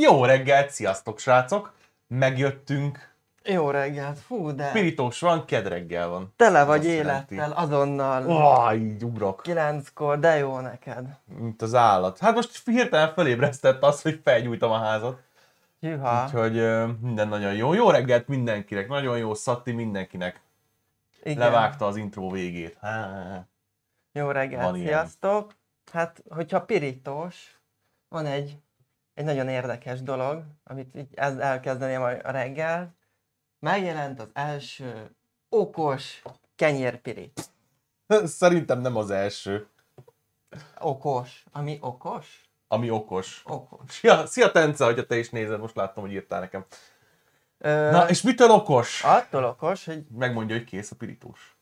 Jó reggelt, sziasztok srácok! Megjöttünk, Jó reggelt, fú, de pirítós van, kedreggel van. tele vagy élettel, jelenti. azonnal. Oh, így ugrok, Kilenckor, de jó neked. mint az állat. Hát most hirtelen felébresztett az, hogy felgyújtam a házat. Hűha. Úgyhogy minden nagyon jó. Jó reggelt mindenkinek, nagyon jó Szatti mindenkinek. Igen. Levágta az intro végét. Há. Jó reggelt, Van ilyen. sziasztok. Hát, hogyha pirítós, van egy, egy nagyon érdekes dolog, amit így ez elkezdeném a reggel. Megjelent az első okos kenyérpirít. Szerintem nem az első, Okos. Ami okos? ami okos. Okos. Szia, szia Tence, hogyha te is nézed, most láttam, hogy írtál nekem. Ö, Na, és mitől okos? attól okos, hogy Megmondja, hogy kész a pirítós.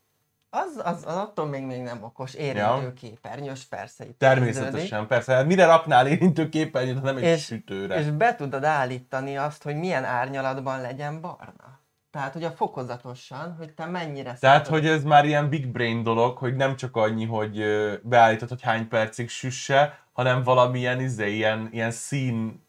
Az, az, az attól még, még nem okos, érintő képernyős, persze itt kezdődik. Természetesen, persze. Hát mire raknál érintő képernyőt, ha nem egy És- sütőre? És be tudod állítani azt, hogy milyen árnyalatban legyen barna. Tehát, hogy a fokozatosan, hogy te mennyire Tehát, szereted. hogy ez már ilyen big brain dolog, hogy nem csak annyi, hogy beállítod, hogy hány percig süsse, hanem valamilyen izé, ilyen, ilyen szín,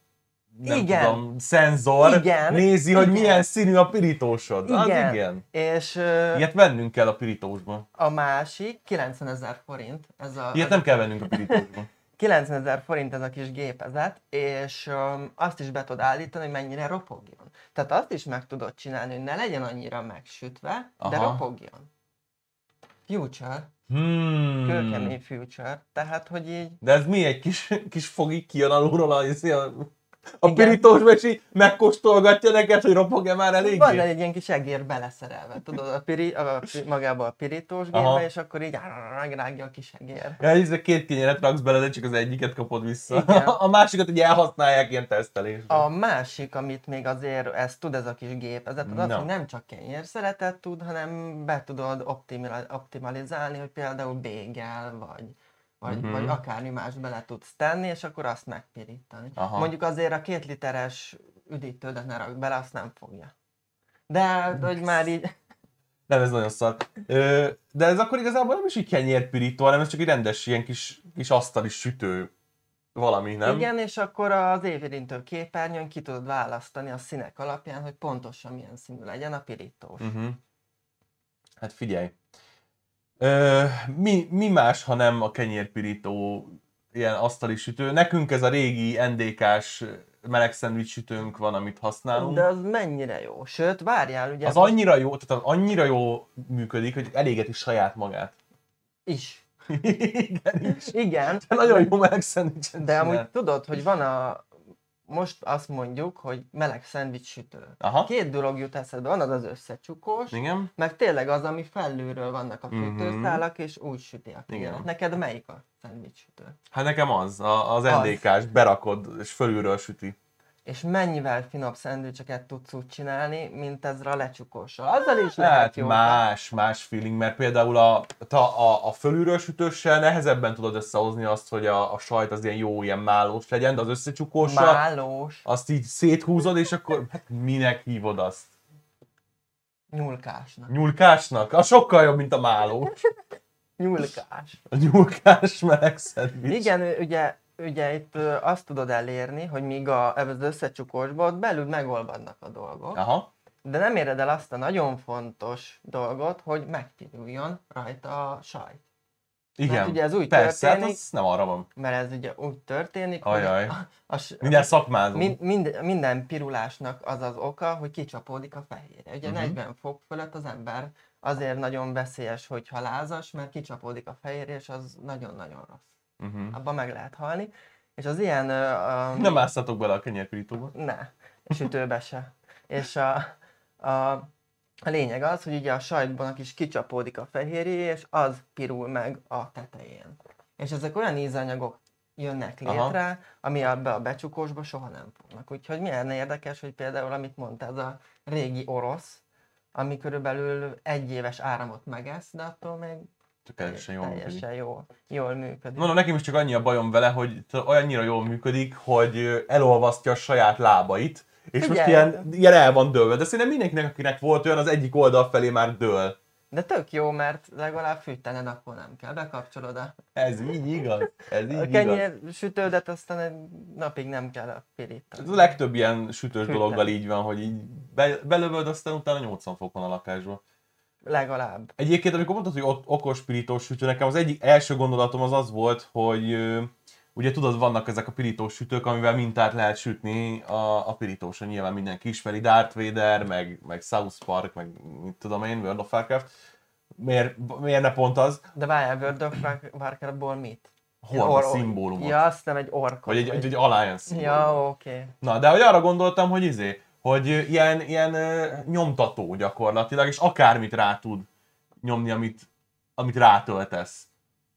nem Igen. tudom, szenzor Igen. nézi, hogy Igen. milyen színű a pirítósod. Az Igen. igen. És ö, Ilyet vennünk kell a pirítósba. a másik, 90 ezer forint, ez a, Ilyet nem kell vennünk a pirítósba. 90 ezer forint ez a kis gépezet, és um, azt is be tudod állítani, hogy mennyire ropogjon. Tehát azt is meg tudod csinálni, hogy ne legyen annyira megsütve, de Aha. ropogjon. Future, Hmm. kőkemény future, tehát hogy így De ez mi egy kis, kis fogi kijön alulról a, a, a Igen. és így megkóstolgatja neked, hogy ropog-e már eléggé? Van egy ilyen kis egér beleszerelve, tudod, a piri, a, magába a pirítós Aha. gépbe, és akkor így megrágja a kis egér. Ja, ez két kenyeret raksz bele, de csak az egyiket kapod vissza. Igen. A másikat ugye elhasználják ilyen tesztelésre. A másik, amit még azért ez tud ez a kis gépezet, az az, Na. hogy nem csak kenyér szeretet tud, hanem be tudod optimali- optimalizálni, hogy például bégel, vagy, vagy, Mhm. vagy akármi más bele tudsz tenni, és akkor azt megpirítani. Aha. Mondjuk azért a két literes üdítődet ne rakd bele, azt nem fogja. De hogy már így... Nem, ez nagyon szar. Ö, de ez akkor igazából nem is így kenyérpirító, hanem ez csak egy rendes ilyen kis, kis asztali sütő valami, nem? Igen, és akkor az évérintő képernyőn ki tudod választani a színek alapján, hogy pontosan milyen színű legyen a pirítós. Uh-huh. Hát figyelj. Ö, mi, mi más, ha nem a kenyérpirító ilyen asztali sütő? Nekünk ez a régi NDK-s meleg szendvics sütőnk van, amit használunk. De az mennyire jó. Sőt, várjál, ugye Az most annyira jó, tehát az annyira jó működik, hogy elégeti saját magát. is. Igen, is. Igen, De nagyon jó meleg szendvicset de amúgy tudod, hogy van a... Most azt mondjuk, hogy meleg szendvics sütő. Aha, Két dolog jut eszedbe, van az az összecsukós, igen. meg tényleg az, ami felülről vannak a Mhm. fűtőszálak, és úgy süti a kenyeret. Neked melyik a szendvics sütő? Hát nekem az, a, az Az. NDK-s, berakod, és fölülről süti. És mennyivel finom szendvicseket tudsz úgy csinálni, mint ezre a lecsukóssal. Azzal is lehet Hát jó. más, más feeling, mert például a, a, a, a fölülről sütőssel nehezebben tudod összehozni azt, hogy a, a sajt az ilyen jó, ilyen málós legyen, de az összecsukóssal Málós, azt így széthúzod, és akkor hát minek hívod azt? nyulkásnak. Nyulkásnak? Az sokkal jobb, mint a málós. Nyulkás. A nyulkás meleg szendvics. Igen, ugye, ugye itt azt tudod elérni, hogy míg a, az összecsukósban ott belül megolvadnak a dolgok, Aha. de nem éred el azt a nagyon fontos dolgot, hogy megpiruljon rajta a sajt. Igen. Mert ugye ez úgy Persze, hát történik- az nem arra van. Mert ez ugye úgy történik, Ajaj. hogy a, a, s- Minden szakmázunk. Mind, mind, minden pirulásnak az az oka, hogy kicsapódik a fehérje. Ugye Mhm. uh-huh. 40 fok fölött az ember azért nagyon veszélyes, hogyha lázas, mert kicsapódik a fehérje, és az nagyon-nagyon rossz. Uh-huh. Abban meg lehet halni. És az ilyen... Uh, Nem ászatok bele a kenyérpirítóba. Ne, sütőbe se. És a, a, a lényeg az, hogy ugye a sajtban is kicsapódik a fehérje, és az pirul meg a tetején. És ezek olyan ízanyagok jönnek Aha. létre, ami abba a becsukósba soha nem fognak. Úgyhogy milyen érdekes, hogy például, amit mondta, ez a régi orosz, ami körülbelül egy éves áramot megesz, de attól még teljesen jól működik. teljesen jól, jól működik. Mondom, nekem is csak annyi a bajom vele, hogy olyannyira jól működik, hogy elolvasztja a saját lábait, és most Figyelj! ilyen, ilyen el van dőlve. De szerintem mindenkinek, akinek volt olyan, az egyik oldal felé már dől. De tök jó, mert legalább fűtened, akkor nem kell. Bekapcsolod a, Ez így igaz. Ez így a igaz. kenyér sütődet, aztán egy napig nem kell a pirítani. Ez a legtöbb ilyen sütős Fűteni. dologgal így van, hogy így be, belövöd, aztán utána 80 fok van a lakásban. Legalább. Egyébként, amikor mondtad, hogy ott okos pirítós sütő, nekem az egyik első gondolatom az az volt, hogy ugye tudod, vannak ezek a pirítós sütők, amivel mintát lehet sütni a, a pirítóson. Nyilván mindenki ismeri, Darth Vader, meg, meg South Park, meg mit tudom én, World of Warcraft. Miért, miért ne pont az? De várjál, World of Warcraftból mit? Or- a szimbólumot? Ja, azt nem egy ork. Vagy egy, egy, egy Alliance Ja, oké. Okay. Na, de hogy arra gondoltam, hogy izé, hogy ilyen, ilyen nyomtató gyakorlatilag, és akármit rá tud nyomni, amit, amit rátöltesz.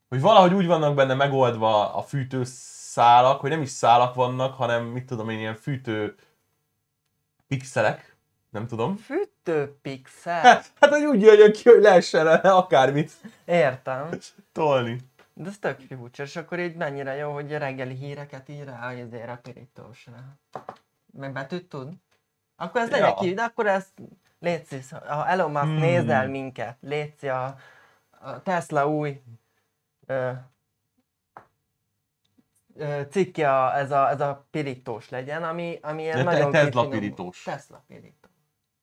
Hogy valahogy úgy vannak benne megoldva a fűtőszálak, hogy nem is szálak vannak, hanem mit tudom én, ilyen fűtő pixelek, nem tudom. Fűtőpixel? Hát, hát hogy úgy jöjjön ki, hogy lehessen rá akármit Értem. tolni. De ez tök furcsa, és akkor így mennyire jó, hogy a reggeli híreket ír rá, ezért a pirítósra. Meg betűt tud? Akkor ez legyen Ja. ki, de akkor ezt Léci, ha Elon Musk Hmm. nézel minket, Léci a, a Tesla új ö, ö, cikke a, ez, a, ez a pirítós legyen, ami, ami ilyen De te- nagyon Tesla kifinom- pirítós. Tesla pirítós.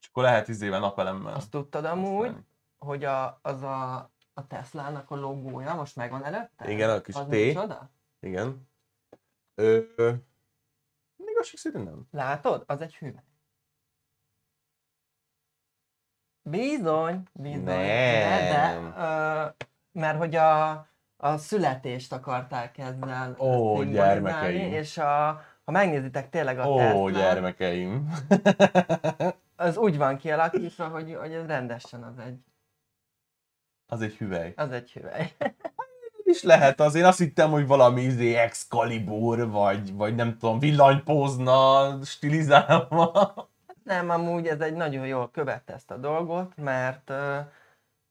És akkor lehet izével napelemmel. Azt tudtad amúgy, használni. hogy a, az a, a Teslának a logója most megvan előtte? Igen, a kis az T. micsoda? Igen. Ö, ö, igazság szerint nem. Látod? Az egy hüvely. Bizony, bizony. De, de, Nem. ö, mert hogy a, a születést akarták ezzel Ó, gyermekeim. és a, ha megnézitek tényleg a Ó, Tesla, gyermekeim. az úgy van kialakítva, hogy, hogy ez rendesen az egy, Az egy hüvely. az egy hüvely. is lehet az. Én azt hittem, hogy valami izé Excalibur, vagy, vagy nem tudom, villanypózna stilizálva. Nem, amúgy ez egy nagyon jól követte ezt a dolgot, mert ö,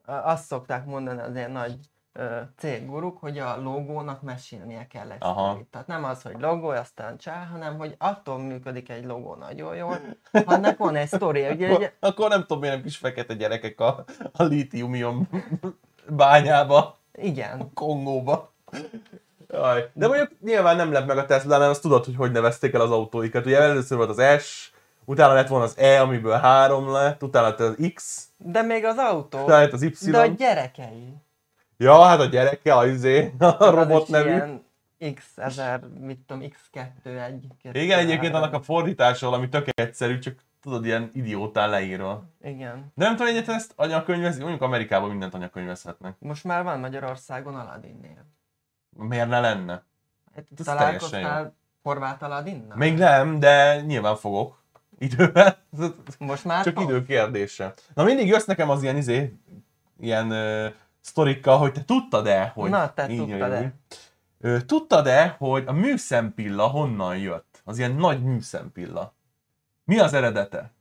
azt szokták mondani az ilyen nagy ö, cégguruk, hogy a logónak mesélnie kell egy Aha. sztorit. Tehát nem az, hogy logó, aztán csá, hanem hogy attól működik egy logó nagyon jól, annak van egy sztoria. Ugye, Akkor, ugye, akkor nem tudom, miért nem kis fekete gyerekek a, a lítiumium bányába, igen, Kongóba. Jaj. De mondjuk nyilván nem lep meg a Tesla, hanem azt tudod, hogy hogy nevezték el az autóikat. Ugye először volt az S, utána lett volna az E, amiből három lett, utána lett az X, de még az autó, utána lett az Y. de a gyerekei. Ja, hát a gyereke, a, izé, a Az robot nevű. Ilyen X1000, mit tudom, X2, 1, 2, Igen, egyébként annak a fordítása valami tök egyszerű, csak tudod, ilyen idiótán leírva. Igen. De nem tudom, egyetlen ezt anyakönyvezni, mondjuk Amerikában mindent anyakönyvezhetnek. Most már van Magyarországon Aladdinnél. Miért ne lenne? Hát Találkoztál Horváth Aladinnal? Még nem, de nyilván fogok. Idővel. Most már Csak fogsz? idő kérdése. Na mindig jössz nekem az ilyen izé, ilyen ö, sztorikkal, hogy te tudtad-e, hogy... Na, te tudtad-e? tudtad-e, hogy a műszempilla honnan jött? Az ilyen nagy műszempilla. Mi az eredete?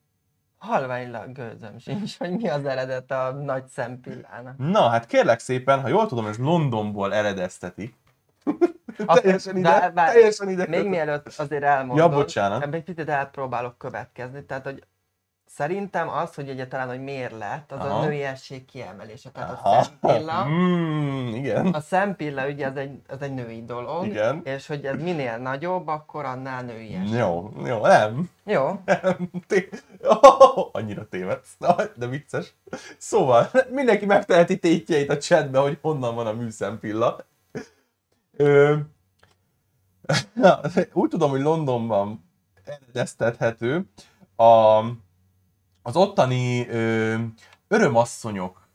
Halványlag gőzöm sincs, hogy mi az eredet a nagy szempillának. Na, hát kérlek szépen, ha jól tudom, ez Londonból eredeztetik. Akkor- teljesen ide, de várj, teljesen ide. Még mielőtt azért elmondod, Ja, bocsánat. egy picit elpróbálok következni, tehát hogy szerintem az, hogy egyáltalán, hogy miért lett, az Aha. a nőiesség kiemelése. Tehát a Aha. szempilla, Mm, igen. a szempilla ugye ez egy, ez egy női dolog, Igen. és hogy ez minél nagyobb, akkor annál nőies. Jó, jó, nem. Jó, Té- oh, annyira tévedsz, Na, de vicces. Szóval, mindenki megteheti tétjeit a chatbe, hogy honnan van a műszempilla. Ö, úgy tudom, hogy Londonban eredeztethető. A, az ottani ö, örömasszonyok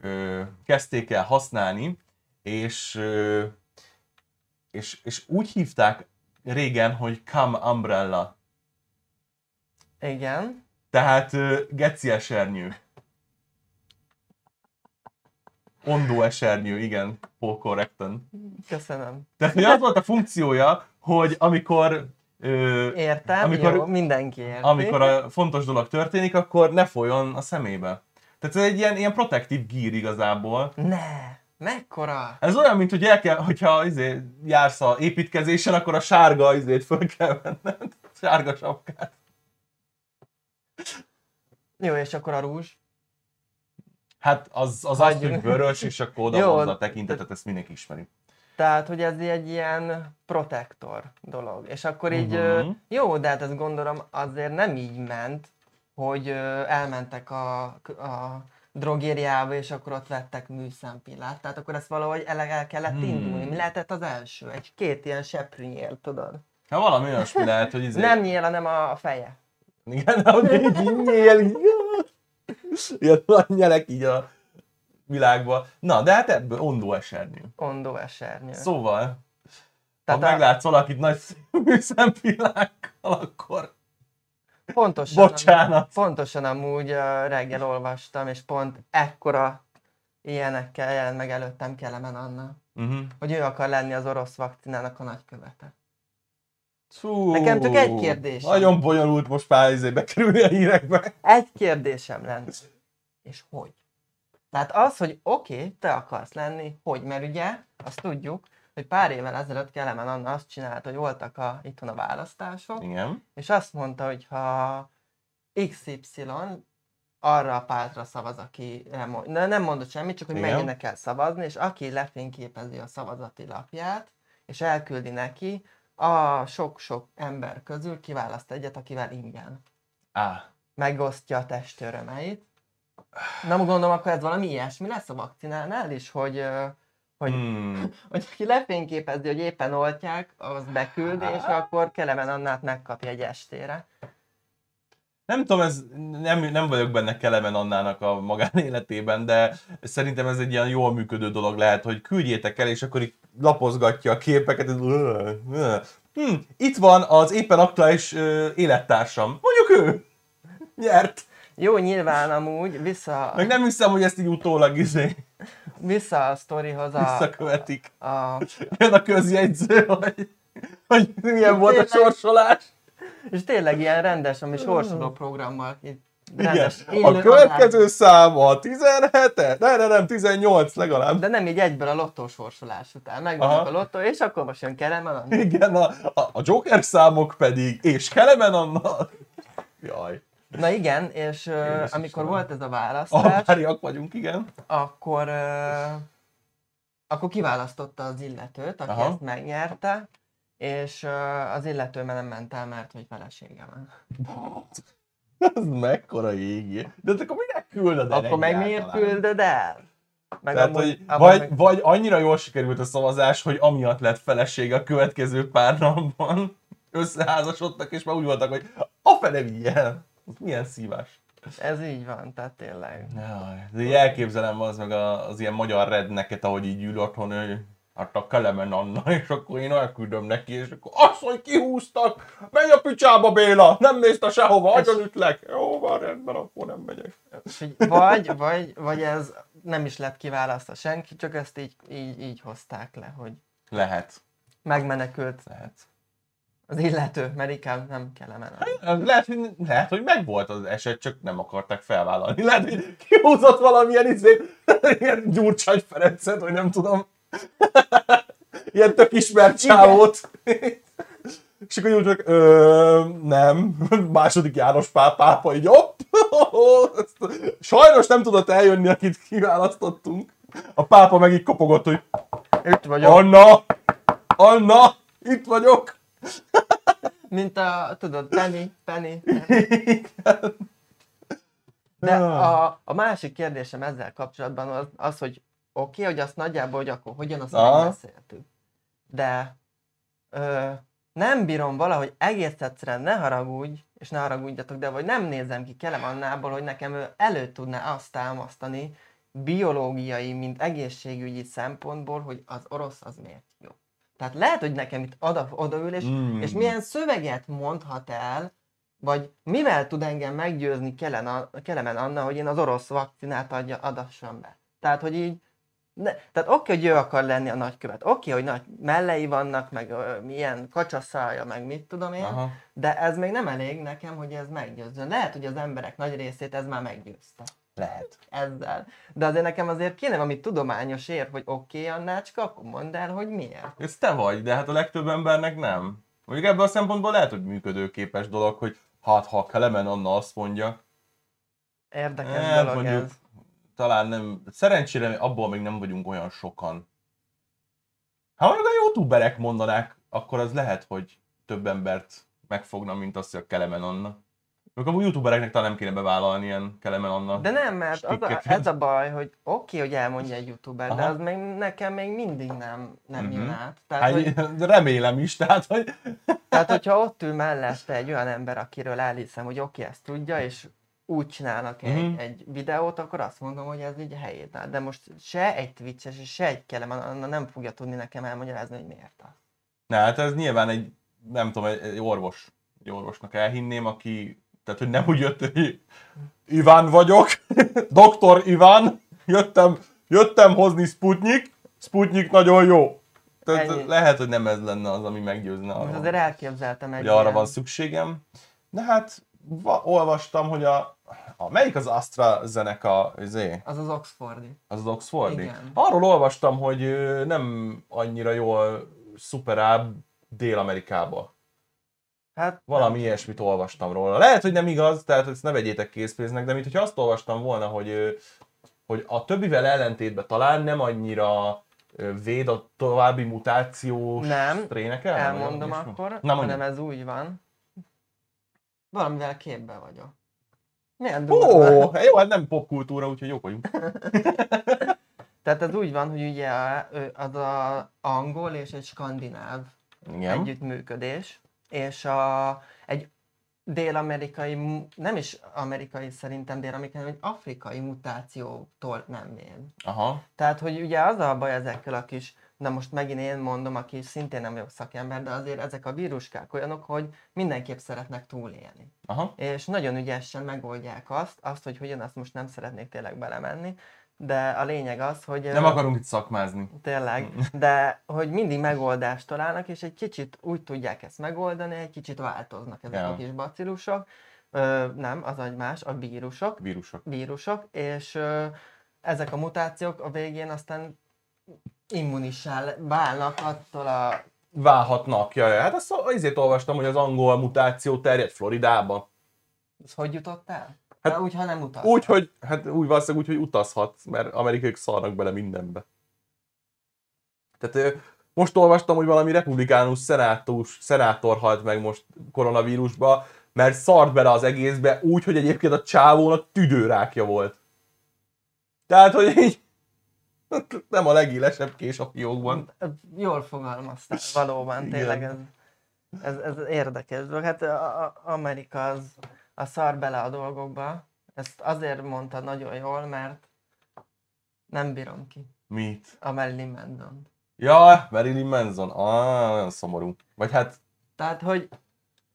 ö, kezdték el használni, és, ö, és, és úgy hívták régen, hogy Come Umbrella. igen. Tehát ö, geci esernyő. Ondó esernyő, igen, Paul correcten. Köszönöm. Tehát hogy az volt a funkciója, hogy amikor ö, Értem, Amikor- jó, mindenki érti. amikor a fontos dolog történik, akkor ne folyjon a szemébe. Tehát ez egy ilyen, ilyen protektív gír igazából. Ne! Mekkora? Ez olyan, mint hogy el kell, hogyha izé, jársz a építkezésen, akkor a sárga izét föl kell venned. Sárga sapkát. Jó, és akkor a rúzs? Hát az, az azt, hogy vörös, és akkor oda a tekintetet, ezt mindenki ismeri. Tehát, hogy ez egy ilyen protektor dolog. És akkor így, Mhm. jó, de hát ezt gondolom azért nem így ment, hogy elmentek a, a drogériába, és akkor ott vettek műszempillát. Tehát akkor ezt valahogy el, el kellett Hmm. indulni. Mi lehetett az első? Egy két ilyen seprűnyél, tudod? Hát valami olyasmi lehet, hogy izé... Nem nyél, hanem a, feje. Igen, hogy így nyél. Ilyen nagy nyelek így a világban. Na, de hát ebből ondó esernyő. Ondó esernyő. Szóval, ha Tehát a- meglátsz valakit nagy szempillákkal, akkor Pontosan, Bocsánat. Pontosan amúgy reggel olvastam, és pont ekkora ilyenekkel jelent meg előttem Kelemen Anna, uh-huh. hogy ő akar lenni az orosz vakcinának a nagykövete. Fú, Nekem csak egy kérdésem. Nagyon bonyolult most már izé bekerülni a hírekbe. Egy kérdésem lenne. És hogy? Tehát az, hogy oké, okay, te akarsz lenni, hogy? Mert ugye, azt tudjuk, hogy pár évvel ezelőtt Kelemen Anna azt csinálta, hogy voltak a, itthon a választások, Igen. és azt mondta, hogy ha XY arra a pártra szavaz, aki nem, mond- ne- nem mondott semmit, csak hogy Igen. menjenek el szavazni, és aki lefényképezi a szavazati lapját, és elküldi neki, a sok-sok ember közül kiválaszt egyet, akivel ingyen Á, megosztja a test örömeit. Nem gondolom, akkor ez valami ilyesmi lesz a vakcinánál is, hogy, hogy, hmm. hogy aki lefényképezi, hogy éppen oltják, az beküldi, és akkor Kelemen Annát megkapja egy estére. Nem tudom, ez nem, nem vagyok benne Kelemen Annának a magánéletében, de szerintem ez egy ilyen jól működő dolog lehet, hogy küldjétek el, és akkor így lapozgatja a képeket. ez- Hm, itt van az éppen aktuális ö, élettársam. Mondjuk ő. Nyert. Jó, nyilván amúgy vissza, Meg nem hiszem, hogy ezt így utólag izé vissza a sztorihoz a, visszakövetik. a, Jön a közjegyző, hogy, hogy milyen volt a Tényleg. sorsolás. És tényleg ilyen rendes, ami sorsoló programmal itt Igen. rendes A következő adás. szám a 17 Ne, ne, nem, 18 legalább. De nem így egyből a lottósorsolás után. Megvannak Aha. a lottó, és akkor most jön Kelemen Anna. Igen, a, a, a Joker számok pedig, és Kelemen annak. Jaj. Na igen, és Jézus amikor Istenem. volt ez a választás, Alpáriak vagyunk, igen. akkor, ö, akkor kiválasztotta az illetőt, aki Aha. ezt megnyerte, és az illető nem ment el, mert hogy felesége van. Ez mekkora égi. De akkor minek küldöd el Akkor meg miért küldöd el? Meg Tehát, amúgy- hogy vagy, meg- vagy annyira jól sikerült a szavazás, hogy amiatt lett felesége a következő pár napban. Összeházasodtak, és már úgy voltak, hogy a fene vigyen. Milyen szívás. Ez így van, tehát tényleg. Jaj, de így elképzelem az meg a, az ilyen magyar redneket, ahogy így ül otthon, hogy hát a Kelemen Anna, és akkor én elküldöm neki, és akkor azt, hogy kihúztak, menj a picsába Béla, nem mész te sehova, agyonütlek. Jó, van rendben, akkor nem megyek. Vagy, vagy, vagy ez nem is lett kiválasztva senki, csak ezt így, így, így hozták le, hogy Lehet, megmenekült lehet. az illető, mert inkább nem kellene. Lehet, hogy, lehet, hogy megvolt az eset, csak nem akarták felvállalni. Lehet, hogy kihúzott valamilyen izé, ilyen Gyurcsány Ferencet, vagy nem tudom. Ilyen tök ismert csávót. És akkor úgy ö, nem, második János pál, pápa, így Ezt- sajnos nem tudott eljönni, akit kiválasztottunk. A pápa meg így kopogott, hogy Itt vagyok. Anna, Anna, itt vagyok. Mint a, tudod, Penny, Penny. De a, a másik kérdésem ezzel kapcsolatban az, az hogy oké, okay, hogy azt nagyjából, hogy akkor hogyan azt Aha. megbeszéltük. De ö, nem bírom valahogy egész egyszerűen ne haragudj, és ne haragudjatok, de vagy nem nézem ki Kelem Annából, hogy nekem ő elő tudná azt támasztani biológiai, mint egészségügyi szempontból, hogy az orosz az miért jó. Tehát lehet, hogy nekem itt oda, odaül, és, Mm. és milyen szöveget mondhat el, vagy mivel tud engem meggyőzni Kelemen Anna, hogy én az orosz vakcinát adja, adassam be. Tehát, hogy így, ne, tehát oké, hogy ő akar lenni a nagykövet, oké, hogy nagy mellei vannak, meg ö, milyen kacsaszalja, meg mit tudom én, Aha. de ez még nem elég nekem, hogy ez meggyőzzön. Lehet, hogy az emberek nagy részét ez már meggyőzte Lehet. ezzel. De azért nekem azért kéne valami tudományos ér, hogy oké, okay, Annácska, akkor mondd el, hogy miért. Ez te vagy, de hát a legtöbb embernek nem. Mondjuk ebből a szempontból lehet, hogy működőképes dolog, hogy hát ha Kelemen Anna azt mondja, Érdekes hát dolog mondjuk, ez. Talán nem, szerencsére abból még nem vagyunk olyan sokan. Ha mondjuk a youtuberek mondanák, akkor az lehet, hogy több embert megfogna, mint azt, hogy a Kelemen Anna. Akkor a youtubereknek talán nem kéne bevállalni ilyen Kelemen Anna. De nem, mert az a, ez a baj, hogy oké, okay, hogy elmondja egy youtuber, de Aha. az még, nekem még mindig nem, nem Mhm. jön át. Tehát, hogy, Hát, remélem is, tehát, hogy... tehát, hogyha ott ül mellette egy olyan ember, akiről elhiszem, hogy oké, okay, ezt tudja, és úgy csinálnak egy, Mhm. egy videót, akkor azt mondom, hogy ez így helyét áll. De most se egy Twitches, és se egy Kelemen Anna nem fogja tudni nekem elmagyarázni, hogy miért az. Na hát ez nyilván egy, nem tudom, egy, egy orvos, egy orvosnak elhinném, aki, tehát hogy nem úgy jött, hogy Iván vagyok, doktor Iván, jöttem, jöttem hozni Sputnik, Sputnik nagyon jó. Tehát Ennyi. lehet, hogy nem ez lenne az, ami meggyőzne arról, azért elképzeltem egy hogy arra van szükségem. De hát va, olvastam, hogy a, a melyik az AstraZeneca, izé, Az az Oxfordi. az az Oxfordi? Igen. Arról olvastam, hogy nem annyira jól szuperál Dél-Amerikába. Hát Valami ilyesmit olvastam róla. Lehet, hogy nem igaz, tehát ezt ne vegyétek készpénznek, de mint hogyha azt olvastam volna, hogy, hogy a többivel ellentétben talán nem annyira véd a további mutációs Nem, strének ellen? vagy elmondom akkor, Na hanem ez úgy van. Valamivel képbe vagyok. Milyen Ó, durva. jó, hát nem popkultúra, úgyhogy jók vagyunk. Tehát ez úgy van, hogy ugye az a angol és egy skandináv Igen. együttműködés, és a, egy dél-amerikai, nem is amerikai szerintem dél-amerikai, egy afrikai mutációtól nem véd. Aha. Tehát, hogy ugye az a baj ezekkel a kis, na most megint én mondom, aki szintén nem vagyok szakember, de azért ezek a víruskák olyanok, hogy mindenképp szeretnek túlélni. Aha. És nagyon ügyesen megoldják azt, azt, hogy hogyan, azt most nem szeretnék tényleg belemenni, de a lényeg az, hogy... Nem akarunk itt szakmázni. Tényleg, de hogy mindig megoldást találnak, és egy kicsit úgy tudják ezt megoldani, egy kicsit változnak ezek Ja. a kis bacillusok. Ö, nem, az egy más, a vírusok, Vírusok. vírusok, és ö, ezek a mutációk a végén aztán immunissá le- válnak attól a... Válhatnak, jaj, jaj. hát azt azért olvastam, hogy az angol mutáció terjed Floridába. Ez hogy jutott el? Hát úgy, ha nem utaz. Úgy, hogy, hát úgy valószínűleg úgy, hogy utazhat, mert amerikaiak szarnak bele mindenbe. Tehát most olvastam, hogy valami republikánus szenátus, szenátor halt meg most koronavírusba, mert szart bele az egészbe úgy, hogy egyébként a csávónak tüdőrákja volt. Tehát, hogy így nem a legélesebb kés a fiókban. Jól fogalmaztál, valóban, tényleg ez, ez, ez érdekes dolog. Hát a, a, Amerika az, a szar bele a dolgokba. Ezt azért mondta nagyon jól, mert nem bírom ki Mit? a Marilyn manson Ja, Marilyn Manson. Ah, olyan szomorú. Vagy hát, Tehát, hogy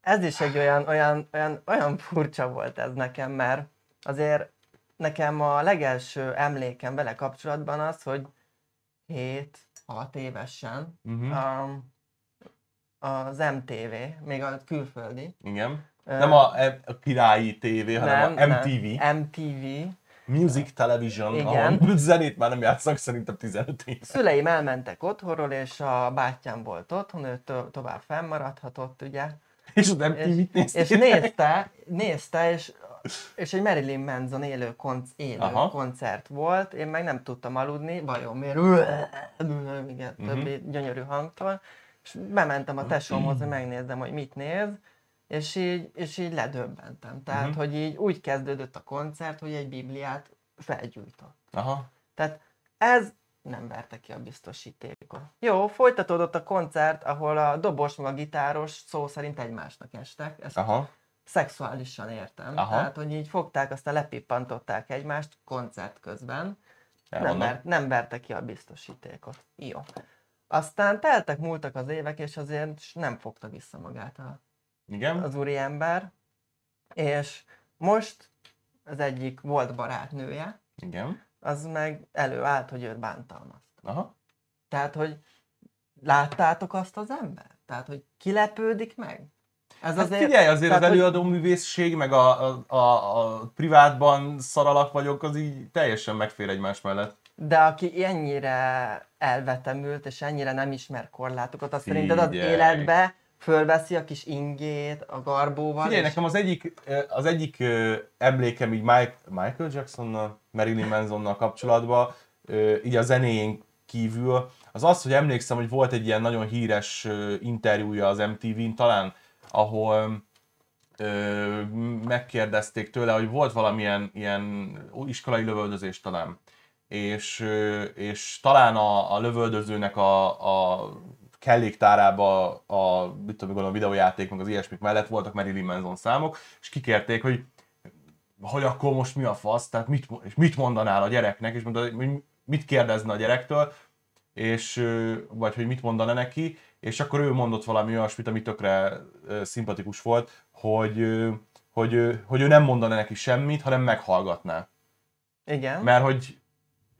ez is egy olyan, olyan, olyan, olyan furcsa volt ez nekem, mert azért nekem a legelső emlékem vele kapcsolatban az, hogy 7-6 évesen uh-huh. um, az MTV, még a külföldi. igen. Nem a, a királyi tévé, hanem a MTV. Nem, MTV. Music Television, Igen. ahol zenét már nem játszanak szerintem 15 éve. Szüleim elmentek otthonról, és a bátyám volt otthon, ő to- tovább fennmaradhatott, ugye. És az MTV-t nézték. És nézte, nézte, és, és egy Marilyn Manson élő, konc, élő Aha. koncert volt, én meg nem tudtam aludni, vajon miért, igen, Mhm. többi gyönyörű hangtól, és bementem a tesómhoz, hogy megnézzem, hogy mit néz, és így, és így ledöbbentem. Tehát, Mhm. hogy így úgy kezdődött a koncert, hogy egy bibliát felgyújtott. Aha. Tehát ez nem verte ki a biztosítékot. Jó, folytatódott a koncert, ahol a dobos meg a gitáros szó szerint egymásnak estek. Ezt Aha. Szexuálisan értem. Aha. Tehát, hogy így fogták, aztán lepippantották egymást koncert közben. Nem, Elmondom. ver, nem verte ki a biztosítékot. Jó. Aztán teltek, múltak az évek, és azért nem fogta vissza magát a, Igen? az úriember. És most az egyik volt barátnője, Igen. az meg előállt, hogy őt bántalmazta. Aha. Tehát, hogy láttátok azt az embert? Tehát, hogy kilepődik meg? Ez Hát figyelj, azért tehát, az előadó művészség, meg a, a, a, a privátban szaralak vagyok, az így teljesen megfér egymás mellett. De aki ennyire elvetemült, és ennyire nem ismer korlátokat, azt szerinted az életbe fölveszi a kis ingét a garbóval, Figyelj, és nekem az egyik, az egyik emlékem így Mike, Michael Jacksonnal, Marilyn Mansonnal kapcsolatban, így a zenéjén kívül, az az, hogy emlékszem, hogy volt egy ilyen nagyon híres interjúja az MTV-n talán, ahol ö, megkérdezték tőle, hogy volt valamilyen ilyen iskolai lövöldözés talán. És, ö, és talán a, a lövöldözőnek a, a kelléktárába a, mit tudom, gondolom, a videójáték, meg az ilyesmik mellett voltak Marilyn Manson számok, és kikérték, hogy hogy akkor most mi a fasz, tehát mit, és mit mondanál a gyereknek, és mondta, hogy mit kérdezne a gyerektől, és, vagy hogy mit mondana neki, és akkor ő mondott valami olyasmit, ami tökre szimpatikus volt, hogy, hogy, hogy ő nem mondana neki semmit, hanem meghallgatná. Igen. Mert hogy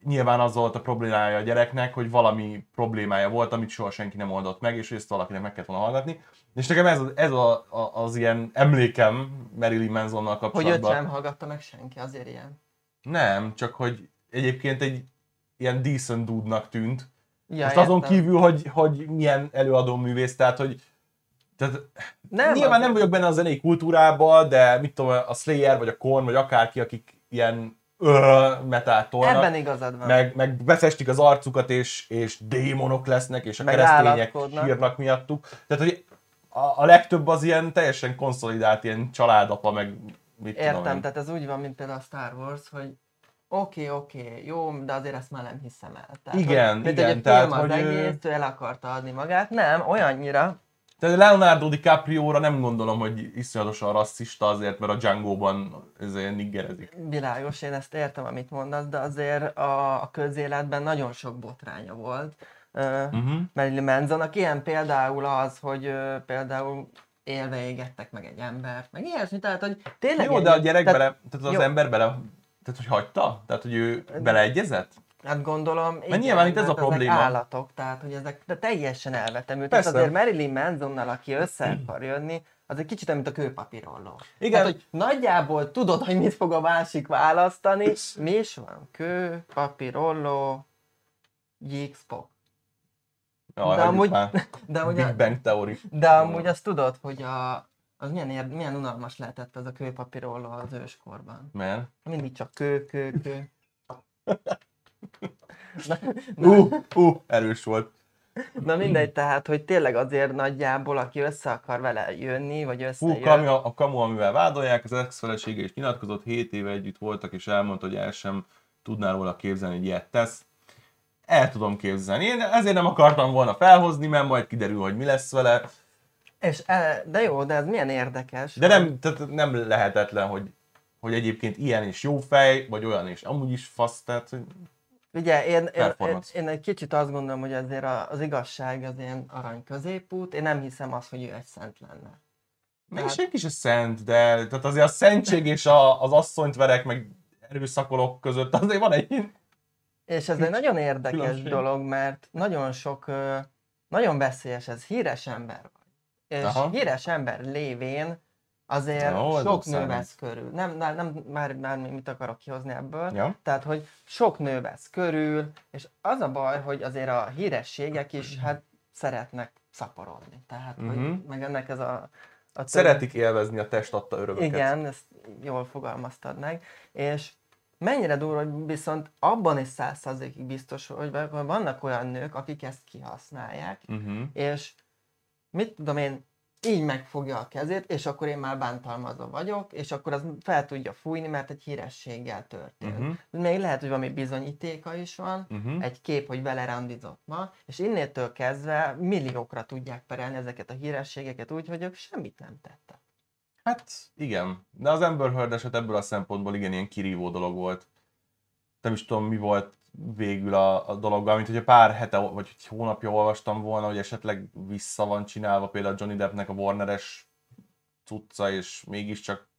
nyilván az volt a problémája a gyereknek, hogy valami problémája volt, amit soha senki nem oldott meg, és ezt valakinek meg kellett volna hallgatni. És nekem ez, ez a, a, az ilyen emlékem Marilyn Mansonnal Hogy őt kapcsolatban. sem hallgatta meg senki, azért ilyen. Nem, csak hogy egyébként egy ilyen decent dude-nak tűnt. Ja, Most azon értem. kívül, hogy, hogy milyen előadó művész, tehát hogy tehát nem, nyilván nem vagyok benne a zenei kultúrában, de mit tudom, a Slayer vagy a Korn, vagy akárki, akik ilyen metált tolnak, Ebben igazad van. meg, meg befestik az arcukat, és, és démonok lesznek, és a Meg keresztények sírnak miattuk. Tehát, hogy a, a legtöbb az ilyen teljesen konszolidált, ilyen családapa, meg mit tudom Értem, én. tehát ez úgy van, mint például a Star Wars, hogy oké, oké, jó, de azért ezt már nem hiszem el. Tehát, Igen, hogy, igen, a tehát, az hogy egész, ő el akarta adni magát. Nem, olyannyira, Tehát Leonardo DiCaprio-ra nem gondolom, hogy iszonyatosan rasszista azért, mert a Django-ban ez ilyen niggerezik. világos, én ezt értem, amit mondasz, de azért a, a közéletben nagyon sok botránya volt. Uh, Uh-huh. Marilyn Mansonnak ilyen például az, hogy ö, például élve égettek meg egy embert, meg ilyesmi, tehát hogy tényleg... Jó, egy- de a gyerek tehát, bele, tehát az jó. ember bele, tehát hogy hagyta? Tehát, hogy ő beleegyezett? Hát gondolom, igen, nyilván itt ez a probléma. Ezek állatok, tehát hogy ezek de teljesen elvetemült. Tehát azért Marilyn Mansonnal, aki össze akar jönni, az egy kicsit mint a kőpapírolló. Igen. Tehát, hogy nagyjából tudod, hogy mit fog a másik választani. Mi is van? Kő, papírolló, Jigspok. Jaj, De amúgy-. De amúgy, Big Bang Theory. de amúgy azt tudod, hogy a, az milyen, ér, milyen unalmas lehetett ez a kőpapírolló az őskorban. Mert? Mindig csak kő, kő, kő. Na, Uh, uh, erős volt. Na mindegy, tehát, hogy tényleg azért nagyjából, aki össze akar vele jönni, vagy összejön, kamu, a kamu, amivel vádolják, az ex-felesége is nyilatkozott, 7 éve együtt voltak, és elmondta, hogy el sem tudná róla képzelni, hogy ilyet tesz. El tudom képzelni. Én ezért nem akartam volna felhozni, mert majd kiderül, hogy mi lesz vele. És e, de jó, de ez milyen érdekes. De nem, tehát nem lehetetlen, hogy, hogy egyébként ilyen is jó fej, vagy olyan is amúgy is fasz, tehát hogy Ugye én, én, én, én, egy kicsit azt gondolom, hogy azért az igazság az ilyen arany középút. Én nem hiszem azt, hogy ő egy szent lenne. Még Tehát- senki se szent, de tehát azért a szentség és a, az asszonyt verek, meg erőszakolok között azért van egy... És ez egy nagyon érdekes Különbség. dolog, mert nagyon sok, nagyon veszélyes ez, híres ember vagy. És Aha. híres ember lévén azért ez sok nő vesz körül. Nem, nem, nem már, már mit akarok kihozni ebből. Ja. Tehát, hogy sok nő vesz körül, és az a baj, hogy azért a hírességek is hát szeretnek szaporodni. Tehát, hogy Mhm. meg ennek ez a... a több- Szeretik élvezni a test adta örömöket. igen, ezt jól fogalmaztad meg. És mennyire durva, hogy viszont abban is száz százalékig biztos, hogy vannak olyan nők, akik ezt kihasználják, Uh-huh. és mit tudom én, így megfogja a kezét, és akkor én már bántalmazó vagyok, és akkor az fel tudja fújni, mert egy hírességgel történt. Mhm. Még lehet, hogy valami bizonyítéka is van, Uh-huh. egy kép, hogy vele randizott ma, és innétől kezdve milliókra tudják perelni ezeket a hírességeket úgy, hogy ők semmit nem tettek. Hát igen, de az Amber Heard eset ebből a szempontból igen ilyen kirívó dolog volt. Nem is tudom mi volt végül a, a dologgal, mint hogy pár hete vagy egy hónapja olvastam volna, hogy esetleg vissza van csinálva például Johnny Deppnek a Warneres cucca, és mégiscsak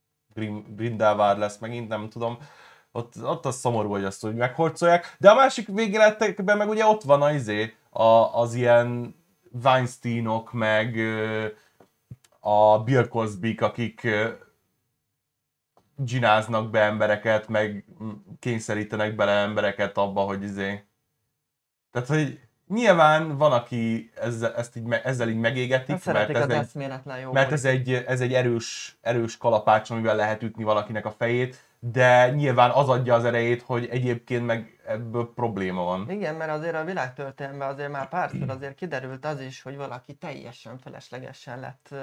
Grindelwald lesz megint, nem tudom. Ott, ott az szomorú, hogy azt úgy meghorcolják. De a másik végéletekben meg ugye ott van az, izé, a, az ilyen Weinsteinok, meg a Bill cosby akik ö, gináznak be embereket, meg kényszerítenek bele embereket abba, hogy izé... Tehát, hogy nyilván van, aki ezzel, ezt így, ezzel így megégetik, Nem mert ez, egy, jó mert ez egy, ez egy erős, erős kalapács, amivel lehet ütni valakinek a fejét, de nyilván az adja az erejét, hogy egyébként meg ebből probléma van. Igen, mert azért a világtörténelemben azért már párszor azért kiderült az is, hogy valaki teljesen feleslegesen lett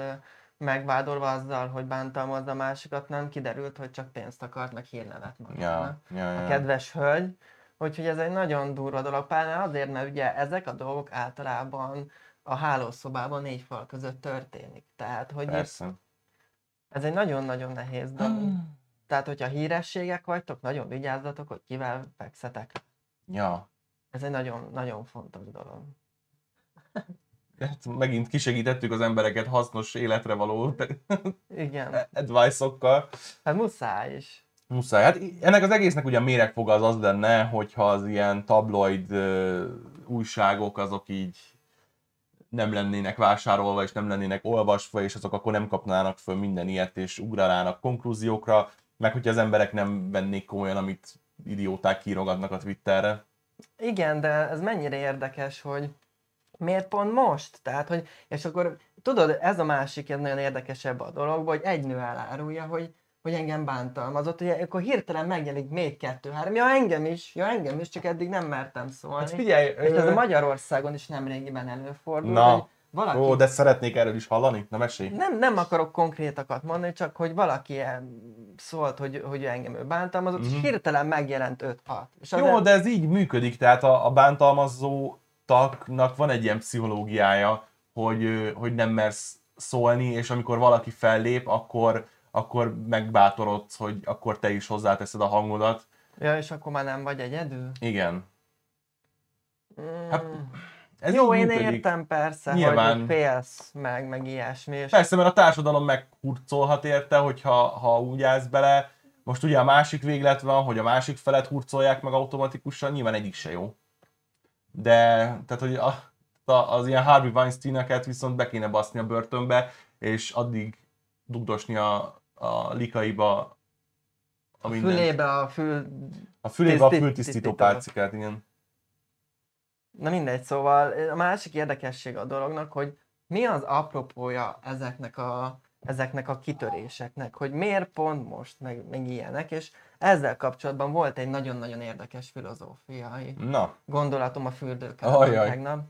megvádolva azzal, hogy bántalmazza a másikat, nem kiderült, hogy csak pénzt akart, meg hírnevet magának. Ja, ja, A ja. kedves hölgy, úgyhogy ez egy nagyon durva dolog, pláne azért, mert ugye ezek a dolgok általában a hálószobában négy fal között történik. Tehát, hogy itt Persze. ez egy nagyon-nagyon nehéz dolog. Tehát, hogyha hírességek vagytok, nagyon vigyázzatok, hogy kivel fekszetek. Ja. Ez egy nagyon, nagyon fontos dolog. Hát megint kisegítettük az embereket hasznos életre való Igen, advice-okkal. hát muszáj is. Muszáj. Hát ennek az egésznek ugye a méregfoga az az lenne, hogyha az ilyen tabloid újságok azok így nem lennének vásárolva, és nem lennének olvasva, és azok akkor nem kapnának föl minden ilyet, és ugranának konklúziókra, meg hogyha az emberek nem vennék komolyan, amit idióták írogatnak a Twitterre. Igen, de ez mennyire érdekes, hogy miért pont most? Tehát, hogy, és akkor tudod, ez a másik, ez nagyon érdekesebb a dologban, hogy egy nő elárulja, hogy, hogy engem bántalmazott, hogy akkor hirtelen megjelenik még kettő-három, ja engem is, ja engem is, csak eddig nem mertem szólni. Hát figyelj, és ez ö, a Magyarországon is nem régiben előfordul, Na, hogy valaki... Ó, de szeretnék erről is hallani? Na mesélj. Nem, nem akarok konkrétakat mondani, csak hogy valaki szólt, hogy, hogy engem ő bántalmazott, uh-huh. és Mhm. hirtelen megjelent 5-6. És az Jó, de ez így működik, tehát a, a bántalmazótaknak van egy ilyen pszichológiája, hogy, hogy nem mersz szólni, és amikor valaki fellép, akkor, akkor megbátorodsz, hogy akkor te is hozzáteszed a hangodat. Ja, és akkor már nem vagy egyedül? Igen. Mm. Hát, Ez Jó, én működik. értem persze, Nyilván. hogy félsz meg, meg ilyesmi. És Persze, mert a társadalom meghurcolhat érte, hogyha ha úgy állsz bele. Most ugye a másik véglet van, hogy a másik felet hurcolják meg automatikusan, nyilván egyik se jó. De, tehát, hogy a, a, az ilyen Harvey Weinstein-eket viszont be kéne baszni a börtönbe, és addig dugdosni a, a likaiba a, a fülébe a fül... a fülébe a fültisztító tisztító. pálcikát, igen. Na mindegy, szóval a másik érdekesség a dolognak, hogy mi az apropója ezeknek a, ezeknek a kitöréseknek, hogy miért pont most, meg, meg ilyenek, és ezzel kapcsolatban volt egy nagyon-nagyon érdekes filozófiai Na, gondolatom a fürdőkkel Ajaj. tegnap.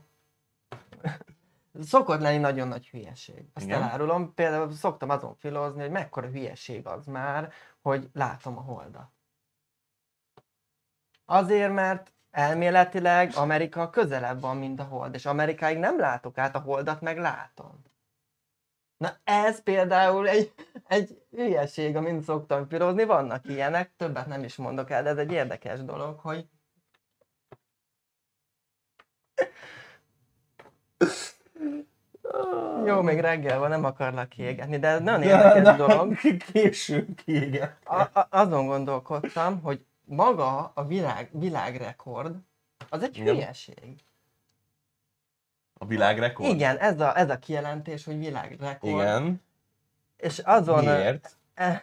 Szokott lenni nagyon nagy hülyeség. Azt Igen. elárulom. Például szoktam azon filozni, hogy mekkora hülyeség az már, hogy látom a holdat. Azért, mert elméletileg Amerika közelebb van, mint a hold, és Amerikáig nem látok át a holdat, meg látom. Na ez például egy, egy hülyeség, amint szoktam filozni, vannak ilyenek, többet nem is mondok el, de ez egy érdekes dolog, hogy Jó, még reggel van, nem akarlak kiégetni, de ez nagyon érdekes dolog. Később a, azon gondolkodtam, hogy maga a világ, világrekord, az egy hülyeség. A világrekord? Igen, ez a, ez a kijelentés, hogy világrekord. Igen. És azon, Miért?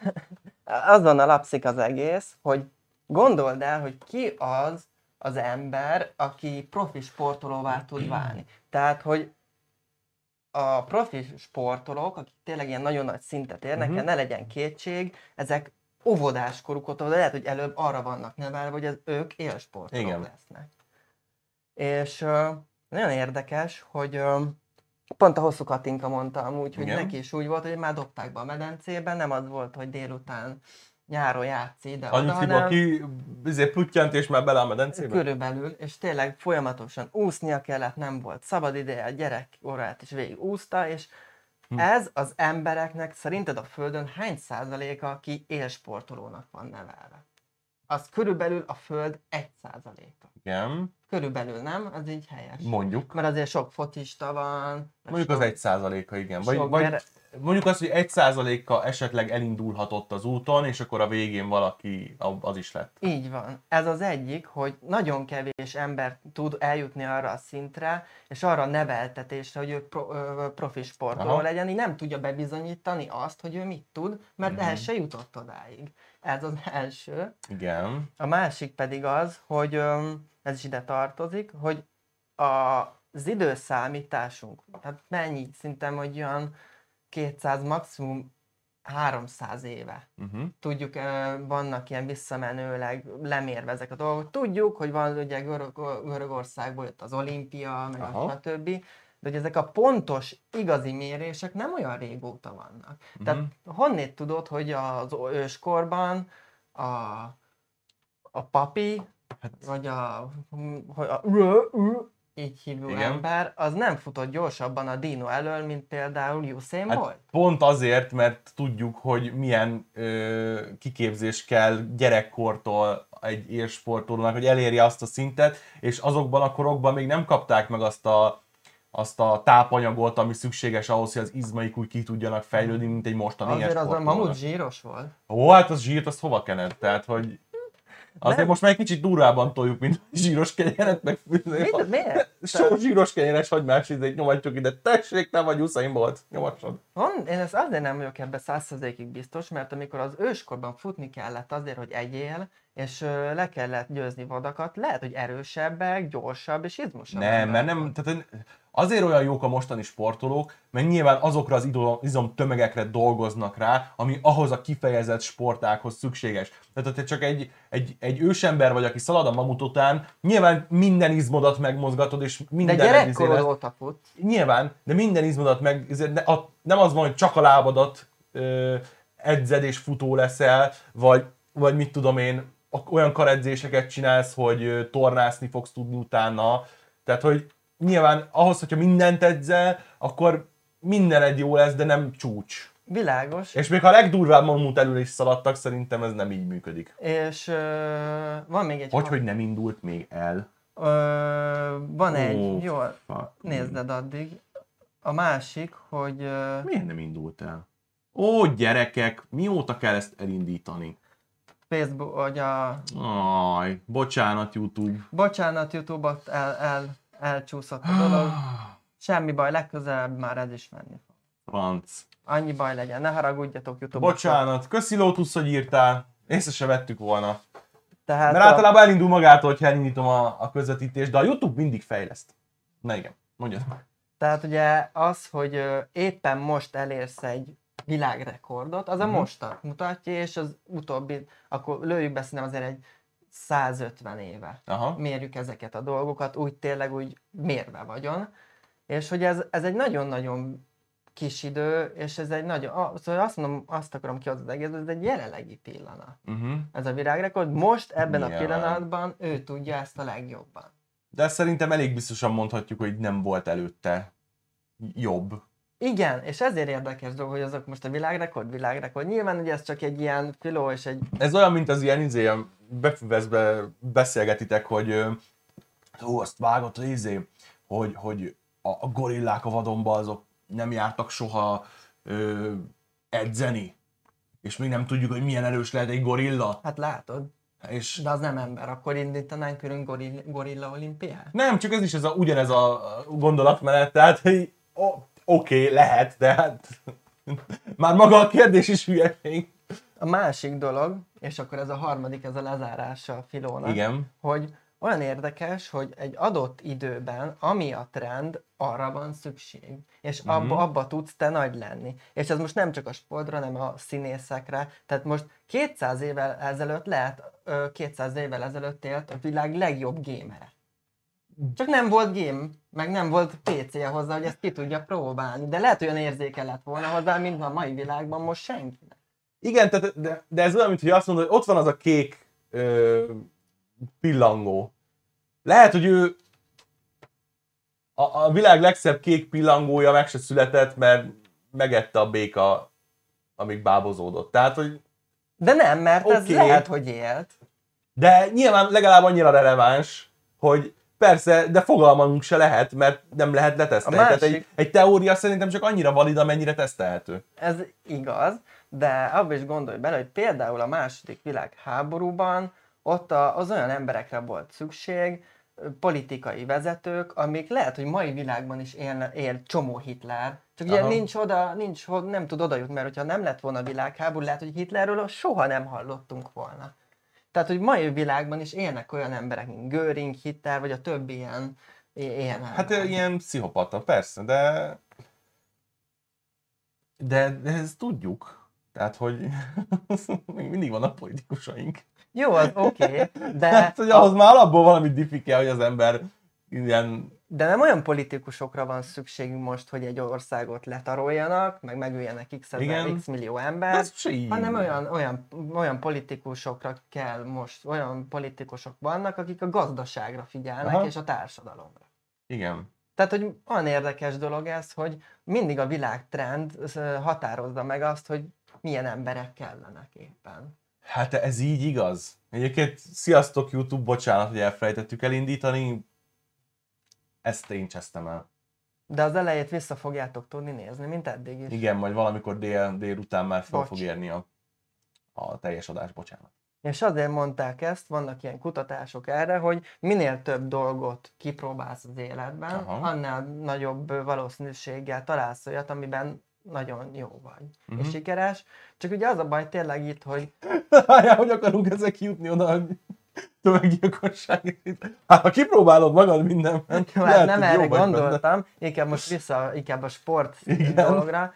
azon alapszik az egész, hogy gondold el, hogy ki az az ember, aki profi sportolóvá tud válni. Tehát, hogy a profi sportolók, akik tényleg ilyen nagyon nagy szintet érnek, Mhm. uh-huh. ne legyen kétség, ezek óvodás koruktól, de lehet, hogy előbb arra vannak nevelve, hogy az ők élsportolók Igen. lesznek. És nagyon érdekes, hogy pont a hosszú Katinka mondta amúgy, hogy Igen. neki is úgy volt, hogy már dobták be a medencébe, nem az volt, hogy délután nyáron játszik ide, Anyuciba hanem ki pluttyant és már bele a medencébe? körülbelül, és tényleg folyamatosan úsznia kellett, nem volt szabad ideje, a gyerek órát is végig úszta, és Hm. ez az embereknek szerinted a Földön hány százaléka, aki élsportolónak van nevelve? Az körülbelül a Föld egy százaléka. Igen, Körülbelül nem, az így helyes. mondjuk. Mert azért sok fotista van. Mondjuk az sok- egy százaléka, igen. Vagy, vagy mondjuk azt, hogy egy százaléka esetleg elindulhatott az úton, és akkor a végén valaki az is lett. Így van. Ez az egyik, hogy nagyon kevés ember tud eljutni arra a szintre, és arra a neveltetésre, hogy ő pro, ö, profi sportoló Aha. legyen, így nem tudja bebizonyítani azt, hogy ő mit tud, mert Mhm. el se jutott odáig. Ez az első. Igen. A másik pedig az, hogy ez is ide tartozik, hogy a, az időszámításunk, tehát mennyi, szerintem, hogy olyan 200 maximum 300 éve. Uh-huh. Tudjuk, vannak ilyen visszamenőleg lemérve ezek a dolgok. Tudjuk, hogy van ugye Görög, Görögországból jött az olimpia, meg Aha. a stb. De hogy ezek a pontos, igazi mérések nem olyan régóta vannak. Mhm. Tehát honnét tudod, hogy az őskorban a, a papi, Hát- vagy a, hogy a így hívő Igen. ember, az nem futott gyorsabban a dino elől, mint például Usain Hát Bolt. pont azért, mert tudjuk, hogy milyen ö, kiképzés kell gyerekkortól egy élsportolónak, hogy elérje azt a szintet, és azokban a korokban még nem kapták meg azt a, azt a tápanyagot, ami szükséges ahhoz, hogy az izmaik úgy ki tudjanak fejlődni, mint egy mostani Azért az a mamut zsíros volt. Ó, hát az zsírt, azt hova kened? Tehát, hogy azért Nem. most már egy kicsit durvábban toljuk, mint zsíros kenyeret, meg Mit, miért? Sok zsíros kenyeres hagymás ízét nyomatjuk ide. Tessék, te vagy Usain Bolt. Nyomassad. Hon, én ezt azért nem vagyok ebbe százszerzékig biztos, mert amikor az őskorban futni kellett azért, hogy egyél, és le kellett győzni vadakat, lehet, hogy erősebbek, gyorsabb és izmosabb. Nem, mert nem, tehát azért olyan jók a mostani sportolók, mert nyilván azokra az izom tömegekre dolgoznak rá, ami ahhoz a kifejezett sportákhoz szükséges. Tehát ha te csak egy, egy, egy ősember vagy, aki szalad a mamut után, nyilván minden izmodat megmozgatod, és De minden gyerekkorod izé- óta fut. Nyilván, de minden izmodat meg, izé, nem az van, hogy csak a lábadat ö, edzed és futó leszel, vagy, vagy mit tudom én, olyan karedzéseket csinálsz, hogy tornászni fogsz tudni utána. Tehát, hogy nyilván ahhoz, hogyha mindent edzel, akkor minden egy jó lesz, de nem csúcs. Világos. És még ha a legdurvább mamut elől is szaladtak, szerintem ez nem így működik. És ö, van még egy... Hogy, hogy nem indult még el? Ö, van egy, Ó, jó, fuck. nézd addig. A másik, hogy ö, Miért nem indult el? Ó, gyerekek, mióta kell ezt elindítani? Facebook, hogy a... Aj, bocsánat, YouTube. Bocsánat, Youtube-ot el, el, elcsúszott a dolog. Semmi baj, legközelebb már ez is menni fog. Franc. Annyi baj legyen, ne haragudjatok youtube Bocsánat, köszi Lotus, hogy írtál. Észre se vettük volna. Tehát Mert a, általában elindul magától, hogyha elindítom a, a közvetítést, de a YouTube mindig fejleszt. Na igen, mondjad. tehát ugye az, hogy éppen most elérsz egy világrekordot, az a Mhm. mostat mutatja, és az utóbbi, akkor lőjük be szerintem azért egy 150 éve. Aha. mérjük ezeket a dolgokat, úgy tényleg úgy mérve vagyon. És hogy ez, ez egy nagyon-nagyon kis idő, és ez egy nagyon, ah, szóval azt mondom, azt akarom ki az egész, ez egy jelenlegi pillanat. Uh-huh. Ez a világrekord, most ebben a Nyilván. pillanatban ő tudja ezt a legjobban. De ezt szerintem elég biztosan mondhatjuk, hogy nem volt előtte jobb. Igen, és ezért érdekes dolog, hogy azok most a világrekord, világrekord. Nyilván ugye ez csak egy ilyen filó és egy Ez olyan, mint az ilyen izé, befüvezbe beszélgetitek, hogy ó, azt vágott izé, hogy, hogy a, a gorillák a vadonba azok nem jártak soha ö, edzeni. És még nem tudjuk, hogy milyen erős lehet egy gorilla. hát látod, És de az nem ember, akkor indítanánk külön gorilla, gorilla olimpiát? nem, csak ez is ez a, ugyanez a gondolatmenet, tehát oké, okay, lehet, de hát már maga a kérdés is hülyeség. A másik dolog, és akkor ez a harmadik, ez a lezárása a filónak, Igen. hogy olyan érdekes, hogy egy adott időben, ami a trend, arra van szükség. És abba, Mhm. abba tudsz te nagy lenni. És ez most nem csak a sportra, hanem a színészekre. Tehát most 200 évvel ezelőtt lehet, ö, 200 évvel ezelőtt élt a világ legjobb gémere. Csak nem volt game, meg nem volt PC-je hozzá, hogy ezt ki tudja próbálni. De lehet olyan érzéke lett volna hozzá, mint a mai világban most senkinek. Igen, tehát, de, de ez olyan, mint hogy azt mondod, hogy ott van az a kék ö, pillangó. Lehet, hogy ő a, a világ legszebb kék pillangója meg se született, mert megette a béka, amíg bábozódott. Tehát, hogy De nem, mert ez Oké. lehet, hogy élt. de nyilván legalább annyira releváns, hogy persze, de fogalmunk se lehet, mert nem lehet letesztelni. A Tehát egy, másik- egy teória szerintem csak annyira valid, amennyire tesztelhető. Ez igaz, de abba is gondolj bele, hogy például a második világháborúban ott az olyan emberekre volt szükség, politikai vezetők, amik lehet, hogy mai világban is élne, él csomó Hitler, csak ugye Aha. nincs oda, nincs, nem tud oda jutni, mert hogyha nem lett volna világháború, lehet, hogy Hitlerről soha nem hallottunk volna. Tehát, hogy mai világban is élnek olyan emberek, mint Göring, Hitler, vagy a többi ilyen, ilyen Hát ember. ilyen pszichopata, persze, de... De, de ezt tudjuk. Tehát, hogy még mindig vannak politikusaink. Jó, az oké, okay, de... Tehát, hogy ahhoz már alapból valami diffi kell, hogy az ember ilyen... De nem olyan politikusokra van szükségünk most, hogy egy országot letaroljanak, meg megöljenek x, ezer, x millió ember, se így. hanem olyan, olyan, olyan politikusokra kell most, olyan politikusok vannak, akik a gazdaságra figyelnek, Aha. és a társadalomra. Igen. Tehát, hogy olyan érdekes dolog ez, hogy mindig a világtrend ö, határozza meg azt, hogy milyen emberek kellenek éppen. Hát ez így igaz. Egyébként sziasztok YouTube, bocsánat, hogy elfelejtettük elindítani. Ezt én csesztem el. De az elejét vissza fogjátok tudni nézni, mint eddig is. Igen, majd valamikor dél, délután már fel Bocs. fog érni a, a teljes adás, bocsánat. És azért mondták ezt, vannak ilyen kutatások erre, hogy minél több dolgot kipróbálsz az életben, Aha. Annál nagyobb valószínűséggel találsz olyat, amiben nagyon jó vagy, uh-huh. és sikeres. Csak ugye az a baj tényleg itt, hogy Várjál, hogy akarunk ezek jutni oda, hogy tömeggyilkosság. Hát ha kipróbálod magad minden, Jó, hát nem erre gondoltam, inkább most vissza, inkább a sport Igen. dologra,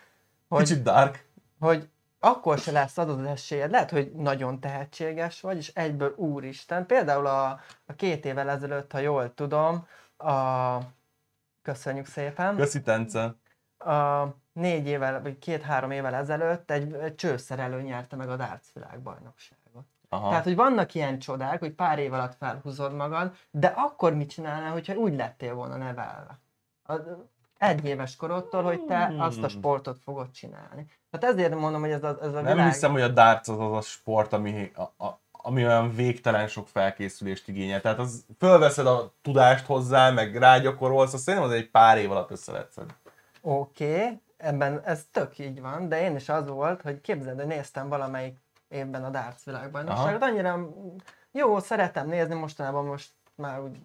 hogy, Kicsit dark. hogy akkor se lesz adod az esélyed. Lehet, hogy nagyon tehetséges vagy, és egyből úristen. Például a, a két évvel ezelőtt, ha jól tudom, a... Köszönjük szépen. Köszi Tence. A négy évvel, vagy két-három évvel ezelőtt egy, egy csőszerelő nyerte meg a darts világbajnokságot. Aha. Tehát, hogy vannak ilyen csodák, hogy pár év alatt felhúzod magad, de akkor mit csinálnál, hogyha úgy lettél volna nevelve? Az egy éves korodtól, hogy te Hmm. azt a sportot fogod csinálni. Tehát ezért mondom, hogy ez a, ez a Nem világ... hiszem, hogy a darts az az a sport, ami, a, a, ami olyan végtelen sok felkészülést igényel. Tehát az fölveszed a tudást hozzá, meg rágyakorolsz, azt szerintem az egy pár év alatt össze lehet szedni. Oké, okay, ebben ez tök így van, de én is az volt, hogy képzeld, hogy néztem valamelyik évben a darts világbajnokságot, annyira jó, szeretem nézni, mostanában most már úgy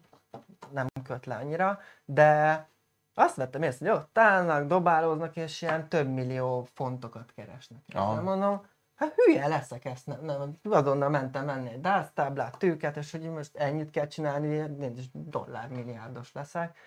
nem köt le annyira, de azt vettem észre, hogy ott állnak, dobálóznak, és ilyen több millió fontokat keresnek. Aha. Mondom, hát hülye leszek ezt, nem, nem, azonnal mentem menni egy darts táblát, tőket, és hogy most ennyit kell csinálni, én is dollármilliárdos leszek.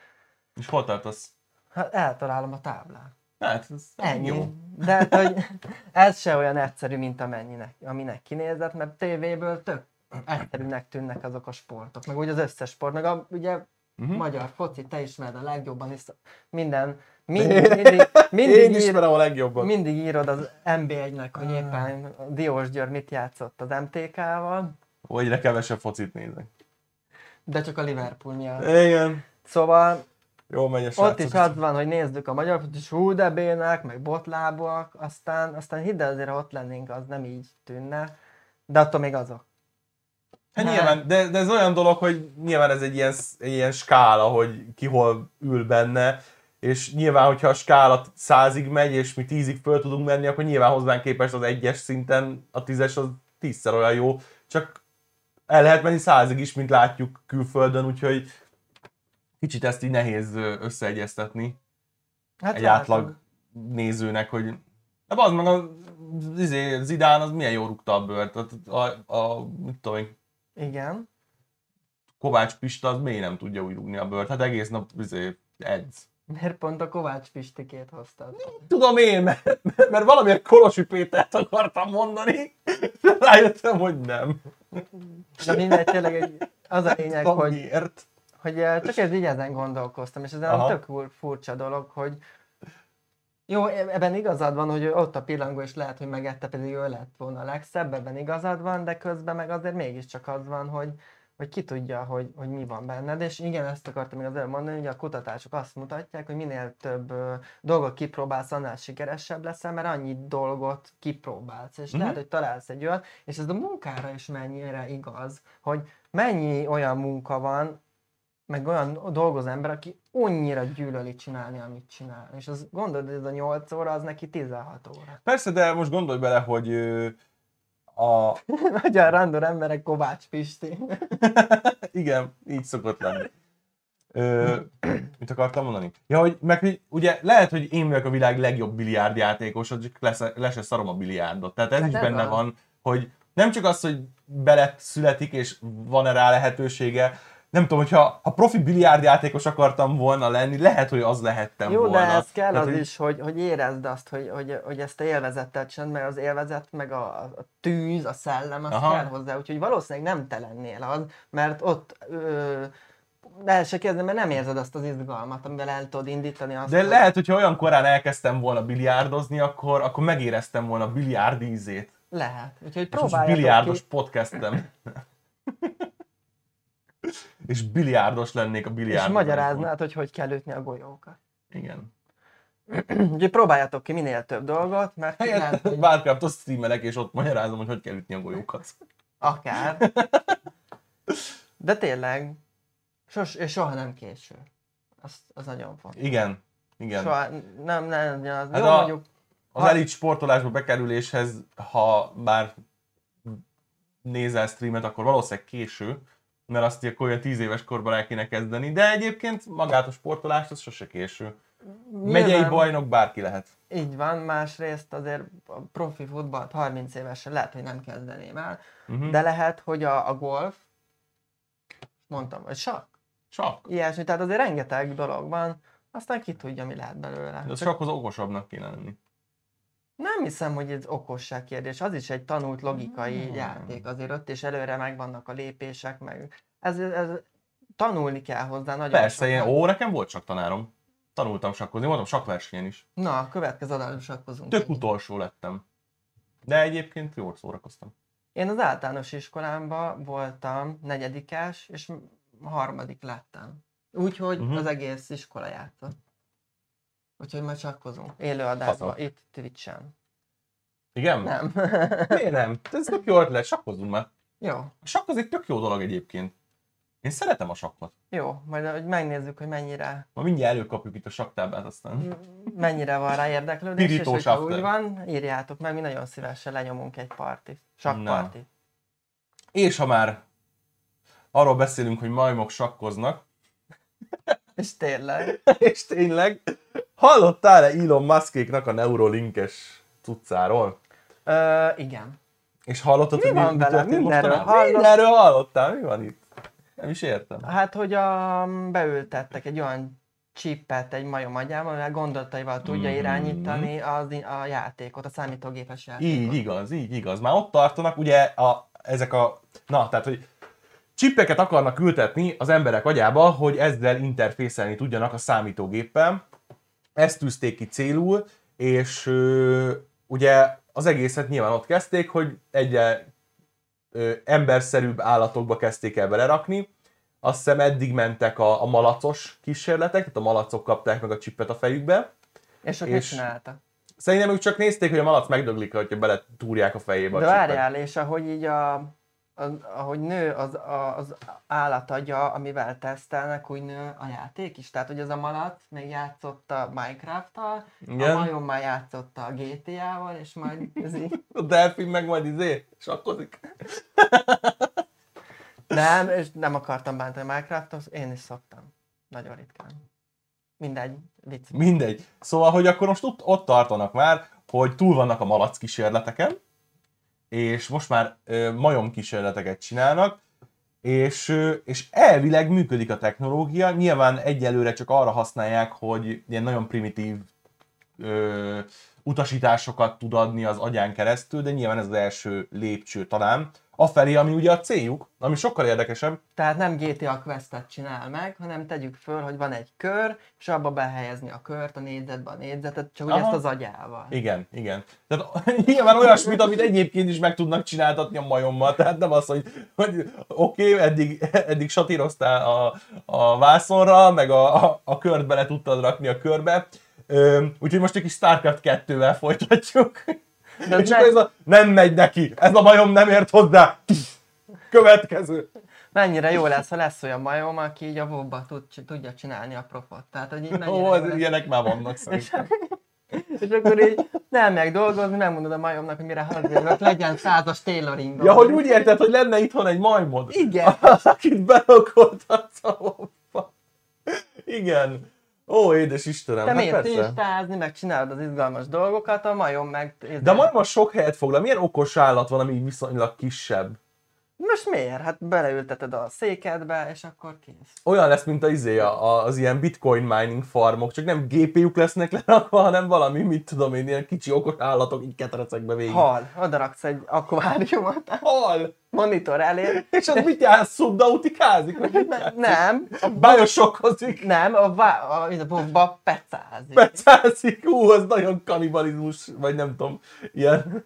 És hol tartasz? Hát eltalálom a táblát. Hát, ez Ennyi. jó. De hát, hogy ez se olyan egyszerű, mint amennyinek, aminek kinézett, mert tévéből tök egyszerűnek tűnnek azok a sportok, meg úgy az összes sport, meg a, ugye uh-huh. magyar foci, te ismered a legjobban, hisz minden, mindig, mindig, mindig, Én ír, a legjobban. mindig írod az NB1-nek, hogy éppen a Diós György mit játszott az MTK-val, Ó, egyre kevesebb focit nézek. de csak a Liverpool miatt. Igen. Szóval Jó megy a Ott srácok. is az van, hogy nézzük a magyar és hú de bének, meg botlábúak, aztán, aztán hidd el, azért ha ott lennénk, az nem így tűnne. De attól még azok. Hát Hát. nyilván, de, de ez olyan dolog, hogy nyilván ez egy ilyen, egy ilyen skála, hogy ki hol ül benne, és nyilván, hogyha a skála százig megy, és mi tízig föl tudunk menni, akkor nyilván hozzánk képest az egyes szinten a tízes az tízszer olyan jó, csak el lehet menni százig is, mint látjuk külföldön, úgyhogy kicsit ezt így nehéz összeegyeztetni Hát egy látom. átlag nézőnek, hogy de az meg a izé, Zidán az milyen jó rúgta a bőrt, a, a, a, mit tudom én, Igen. Kovács Pista az miért nem tudja úgy rúgni a bőrt? Hát egész nap izé, edz. Miért pont a Kovács Pistikét hoztad? Tudom én, mert, mert valamiért Kolosi Pétert akartam mondani, de rájöttem, hogy nem. De mindegy, tényleg egy, az a lényeg, hogy, miért. Hogy csak ez így ezen gondolkoztam, és ez olyan tök fur- furcsa dolog, hogy jó, e- ebben igazad van, hogy ott a pillangó, és lehet, hogy megette, pedig ő lett volna a legszebb, ebben igazad van, de közben meg azért mégiscsak az van, hogy, hogy ki tudja, hogy, hogy mi van benned, és igen, ezt akartam még az előbb mondani, hogy a kutatások azt mutatják, hogy minél több ö, dolgot kipróbálsz, annál sikeresebb leszel, mert annyi dolgot kipróbálsz, és Mhm. lehet, hogy találsz egy olyat, és ez a munkára is mennyire igaz, hogy mennyi olyan munka van, meg olyan dolgoz ember, aki annyira gyűlöli csinálni, amit csinál. És az gondolod, hogy ez a 8 óra, az neki 16 óra. Persze, de most gondolj bele, hogy a... Magyar random emberek Kovács Pisti. Igen, így szokott lenni. Ö, mit akartam mondani? Ja, hogy meg hogy ugye lehet, hogy én vagyok a világ legjobb biliárdjátékos, csak lesz, lesz szarom a biliárdot. Tehát ez Hát is benne az. van, hogy nem csak az, hogy bele születik és van-e rá lehetősége, nem tudom, hogyha ha profi biliárdjátékos akartam volna lenni, lehet, hogy az lehettem Jó, volna. de ez kell Tehát, az hogy- is, hogy, hogy érezd azt, hogy, hogy, hogy ezt a élvezettel csinálod, mert az élvezet, meg a, a tűz, a szellem, az Aha. kell hozzá. Úgyhogy valószínűleg nem te lennél az, mert ott ö, el se kezdem, mert nem érzed azt az izgalmat, amivel el tudod indítani azt. De hogy- lehet, hogyha olyan korán elkezdtem volna biliárdozni, akkor, akkor megéreztem volna a biliárd ízét. Lehet. Úgyhogy És most próbáljátok biliárdos ki, podcastem. és biliárdos lennék a és biliárd. magyaráznád, hogy hogy kell ütni a golyókat. Igen. Úgyhogy próbáljátok ki minél több dolgot, mert Helyett hogy Warcraftot streamelek, és ott magyarázom, hogy hogy kell ütni a golyókat. akár. De tényleg, sos, és soha nem késő. Az, az nagyon fontos. Igen. Igen. Soha nem, nem, nem az. Hát Jó, a- mondjuk, Az Ha- elit sportolásba bekerüléshez, ha már nézel streamet, akkor valószínűleg késő, mert azt akkor olyan 10 éves korban el kéne kezdeni, de egyébként magát a sportolást az sose késő. Megyei nyilván bajnok bárki lehet. Így van, másrészt azért a profi futballt 30 évesen lehet, hogy nem kezdeném el, Uh-huh. de lehet, hogy a, a golf, mondtam, vagy sakk, Csak. ilyesmi, tehát azért rengeteg dolog van, aztán ki tudja, mi lehet belőle. De Csak csak az okosabbnak kéne lenni. Nem hiszem, hogy ez okosság kérdés, az is egy tanult logikai Hmm. játék, azért ott és előre megvannak a lépések, meg ez, ez tanulni kell hozzá nagyon Persze, sokat. én, ó, nekem volt csak tanárom. Tanultam sakkozni, voltam sakkversenyen is. Na, a következő adásban sakkozunk. Tök utolsó lettem. De egyébként jól szórakoztam. Én az általános iskolámban voltam negyedikás, és harmadik lettem. Úgyhogy uh-huh. az egész iskola játszott. Úgyhogy majd sakkozunk. Élőadásban, Fasza. itt Twitch-en. Igen? Nem. Miért nem? Ez tök jó ötlet, sakkozzunk már. jó, A sakk az egy tök jó dolog egyébként. Én szeretem a sakkot. jó. Majd hogy megnézzük, hogy mennyire, Ma mindjárt előkapjuk itt a saktáblát aztán. mennyire van rá érdeklődés, és Pirítós hogyha after. úgy van, írjátok meg, mi nagyon szívesen lenyomunk egy partit. Sakkpartit. És ha már arról beszélünk, hogy majmok sakkoznak, És tényleg. és tényleg, hallottál-e Elon Muskéknak a Neuralinkes cuccáról? Ö, igen. És hallottad, Mi hogy van vele? történt Mindenről hallott- Mindenről hallottál? Mi van itt? Nem is értem. Hát, hogy a, beültettek egy olyan csippet egy majom agyába, amivel gondolataival tudja Mhm. irányítani az, a játékot, a számítógépes játékot. Így igaz, így igaz. Már ott tartanak, ugye a, ezek a, na, tehát, hogy csippeket akarnak ültetni az emberek agyába, hogy ezzel interfészelni tudjanak a számítógéppel. Ezt tűzték ki célul, és ö, ugye az egészet nyilván ott kezdték, hogy egyre ö, emberszerűbb állatokba kezdték el belerakni. Azt hiszem eddig mentek a, a malacos kísérletek, tehát a malacok kapták meg a csippet a fejükbe. És ott és- csinálta? Szerintem ők csak nézték, hogy a malac megdöglik, hogyha bele túrják a fejébe De a várjál, és ahogy így a, az, ahogy nő az, az állatagya, amivel tesztelnek, úgy nő a játék is. Tehát, hogy ez a malac még játszott a Minecraft-tal, Igen. a majom már játszott a GTA-val, és majd ez így... A delfin meg majd izé, sakkozik. Nem, és nem akartam bántani a Minecraftot, én is szoktam. Nagyon ritkán. Mindegy, vicc. Mindegy. Szóval, hogy akkor most ott, ott tartanak már, hogy túl vannak a malac kísérleteken, és most már ö, majom kísérleteket csinálnak, és, ö, és elvileg működik a technológia, nyilván egyelőre csak arra használják, hogy ilyen nagyon primitív ö, utasításokat tud adni az agyán keresztül, de nyilván ez az első lépcső talán, afelé, ami ugye a céljuk, ami sokkal érdekesebb, Tehát nem GTA questet csinál meg, hanem tegyük föl, hogy van egy kör, és abba behelyezni a kört, a négyzetbe a négyzetet, csak ugye Aha. ezt az agyával. Igen, igen. Tehát nyilván olyasmit, amit egyébként is meg tudnak csináltatni a majommal, tehát nem az, hogy, hogy oké, okay, eddig, eddig satíroztál a, a vászonra, meg a, a, a kört bele tudtad rakni a körbe, Ö, úgyhogy most egy kis StarCraft 2-vel folytatjuk. De És ne- akkor ez a, nem megy neki, ez a majom nem ért hozzá. Következő. Mennyire jó lesz, ha lesz olyan majom, aki így a WoW-ba tud, tudja csinálni a profot. Tehát, hogy így Ó, ez, lesz. ilyenek már vannak szerintem. És akkor így nem meg dolgozni, megmondod a majomnak, hogy mire hazajövök, legyen százas tailoring. Ja, hogy úgy érted, hogy lenne itthon egy majmod? Igen. Akit belakoltatsz a WoW-ba. Igen. Ó, édes Istenem, Te hát miért tistázni, meg csinálod az izgalmas dolgokat, a majom meg... De a majom sok helyet foglal. Milyen okos állat van, ami viszonylag kisebb? Most miért? Hát beleülteted a székedbe, és akkor kész. Olyan lesz, mint a izé, az ilyen bitcoin mining farmok, csak nem GPU-k lesznek lerakva, hanem valami, mit tudom én, ilyen kicsi okos állatok így ketrecekbe végig. Hal, oda raksz egy akváriumot, Hal! monitor elé. És az mit jár? Szubnautikázik? Nem, a Bajosokhozik? nem, a, vá- a, a bobba pecázik. Becászik? Ú, az nagyon kanibalizmus, vagy nem tudom, ilyen...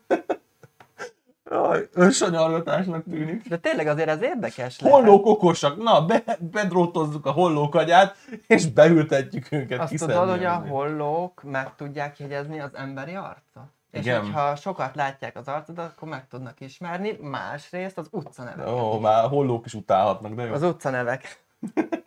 Jaj, önsanyargatásnak tűnik. De tényleg azért ez érdekes lehet. Hollók okosak, na, be, bedrótozzuk a hollók agyát, és beültetjük őket. Azt tudod, hogy a hollók meg tudják jegyezni az emberi arcot? És Igen. hogyha sokat látják az arcodat, akkor meg tudnak ismerni. Másrészt az utcanevek. Ó, már hollók is utálhatnak, de jó. Az utcanevek.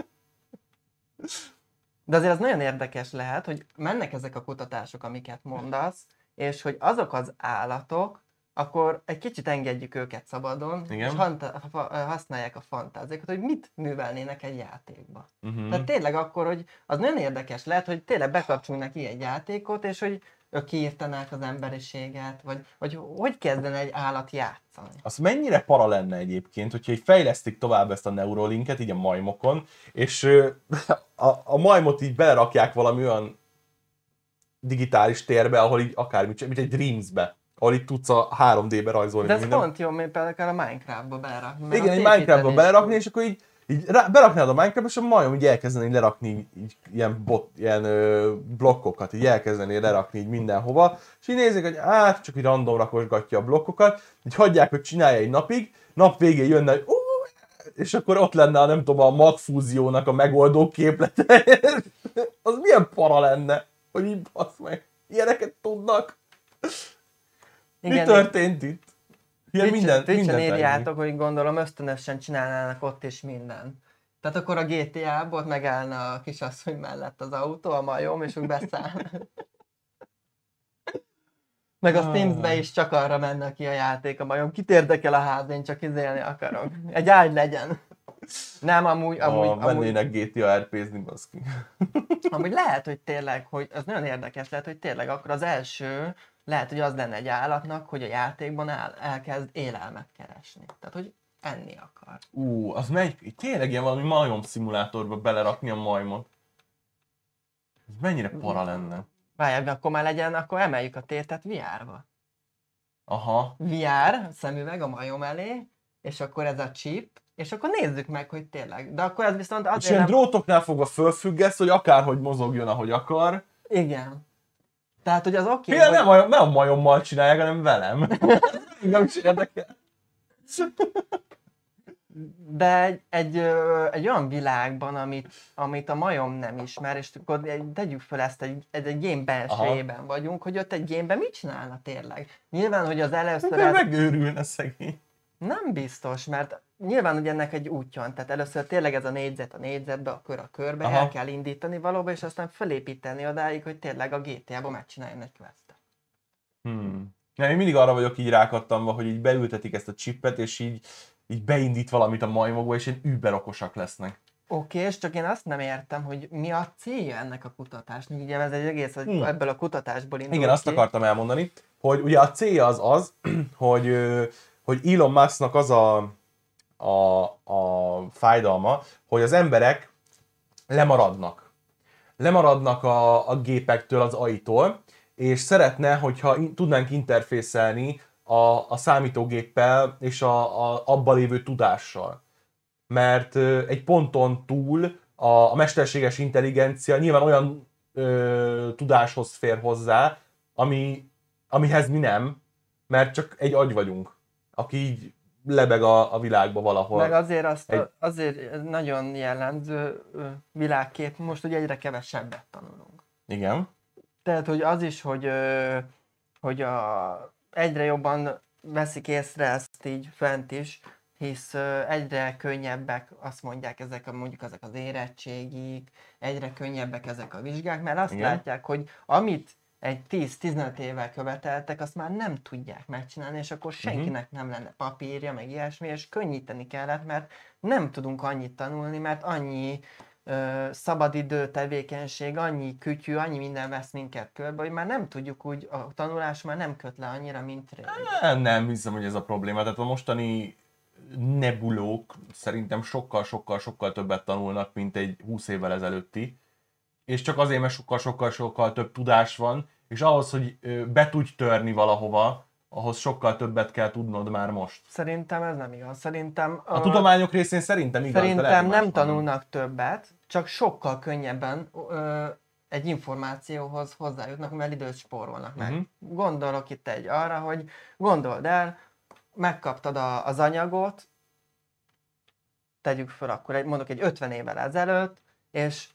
De azért az nagyon érdekes lehet, hogy mennek ezek a kutatások, amiket mondasz, és hogy azok az állatok, akkor egy kicsit engedjük őket szabadon, Igen. és hanta- használják a fantáziákat, hogy mit művelnének egy játékba. Uh-huh. Tehát tényleg akkor, hogy az nagyon érdekes lehet, hogy tényleg bekapcsolunk neki egy játékot, és hogy ők kiírtanák az emberiséget, vagy, vagy hogy kezdene egy állat játszani. Az mennyire para lenne egyébként, hogyha így fejlesztik tovább ezt a Neuralinket, így a majmokon, és a, a majmot így belerakják valami olyan digitális térbe, ahol így csinál, mint egy Dreams-be, ahol így tudsz a 3D-be rajzolni De ez minden. pont jó, mint például a Minecraftba belerakni. mert Igen, egy Minecraftba belerakni, és akkor így, így rá, beraknád a Minecraftba, és a majom így elkezdeni lerakni így, ilyen, bot, ilyen ö, blokkokat, így elkezdeni lerakni így mindenhova, és így nézik, hogy hát csak így random rakosgatja a blokkokat, így hagyják, hogy csinálja egy napig, nap végén jönne, hogy és akkor ott lenne a, nem tudom, a magfúziónak a megoldó képlete. az milyen para lenne, hogy így basz meg. Ilyeneket tudnak. Mi Igen, történt itt? Ilyen Twitch- minden, Twitch-en minden írjátok, hogy gondolom ösztönösen csinálnának ott is minden. Tehát akkor a GTA-ból megállna a kisasszony mellett az autó, a majom, és úgy beszáll. Meg a Sims-be is csak arra menne ki a játék a majom. Kit érdekel a ház, én csak izélni akarok. Egy ágy legyen. Nem, amúgy, amúgy, a, amúgy, mennének GTA RP-zni, baszki. amúgy lehet, hogy tényleg, hogy az nagyon érdekes lehet, hogy tényleg akkor az első lehet, hogy az lenne egy állatnak, hogy a játékban el, elkezd élelmet keresni. Tehát, hogy enni akar. Ú, az megy, tényleg ilyen valami majom szimulátorba belerakni a majmot. Ez mennyire para lenne. Várjál, akkor már legyen, akkor emeljük a tértet VR-ba. Aha. VR, szemüveg a majom elé, és akkor ez a chip, és akkor nézzük meg, hogy tényleg. De akkor ez viszont És azért ilyen nem... drótoknál fogva fölfüggesz, hogy akárhogy mozogjon, ahogy akar. Igen. Tehát, hogy az oké, Okay, hogy... nem, a- nem a majommal csinálják, hanem velem. Nem is érdekel. De egy, egy, egy olyan világban, amit, amit a majom nem ismer, és akkor egy- tegyük fel ezt, egy, egy, egy game belsejében vagyunk, hogy ott egy gameben mit csinálna tényleg? Nyilván, hogy az először Ő ez megőrülne szegény. nem biztos, mert nyilván, hogy ennek egy útja van, tehát először tényleg ez a négyzet a négyzetbe, a kör a körbe, Aha. el kell indítani valóban, és aztán felépíteni odáig, hogy tényleg a GTA-ba megcsináljon egy questet. Hmm. Nem, én mindig arra vagyok így rákattamva, hogy így beültetik ezt a chipet, és így, így beindít valamit a majmokba, és ilyen über okosak lesznek. Oké, és csak én azt nem értem, hogy mi a célja ennek a kutatásnak. Ugye ez egy egész, hogy Hmm. ebből a kutatásból indul Igen, azt ki. akartam elmondani, hogy ugye a célja az az, hogy, hogy Elon Musknak az a, a, a fájdalma, hogy az emberek lemaradnak. Lemaradnak a, a gépektől, az AI-tól, és szeretne, hogyha in, tudnánk interfészelni a, a számítógéppel és a, a, abban lévő tudással. Mert ö, egy ponton túl a, a mesterséges intelligencia nyilván olyan ö, tudáshoz fér hozzá, ami, amihez mi nem, mert csak egy agy vagyunk, aki így lebeg a, a világba valahol. Meg azért, azt, Egy- azért nagyon jellemző világkép, most ugye egyre kevesebbet tanulunk. Igen. Tehát, hogy az is, hogy, hogy a, egyre jobban veszik észre ezt így fent is, hisz egyre könnyebbek, azt mondják ezek a, mondjuk ezek az érettségik, egyre könnyebbek ezek a vizsgák, mert azt Igen. látják, hogy amit egy 10-15 évvel követeltek, azt már nem tudják megcsinálni, és akkor senkinek nem lenne papírja, meg ilyesmi, és könnyíteni kellett, mert nem tudunk annyit tanulni, mert annyi ö, szabadidő tevékenység, annyi kütyű, annyi minden vesz minket körbe, hogy már nem tudjuk úgy, a tanulás már nem köt le annyira, mint régen. Nem, nem hiszem, hogy ez a probléma. Tehát a mostani nebulók szerintem sokkal-sokkal-sokkal többet tanulnak, mint egy 20 évvel ezelőtti, és csak azért, mert sokkal-sokkal-sokkal több tudás van, és ahhoz, hogy be tudj törni valahova, ahhoz sokkal többet kell tudnod már most. Szerintem ez nem igaz. Szerintem A tudományok részén szerintem igaz, Szerintem nem tanulnak többet, csak sokkal könnyebben ö, egy információhoz hozzájutnak, mert időt spórolnak meg. Mhm. Gondolok itt egy arra, hogy gondold el, megkaptad a, az anyagot, tegyük fel akkor, egy, mondok egy 50 évvel ezelőtt, és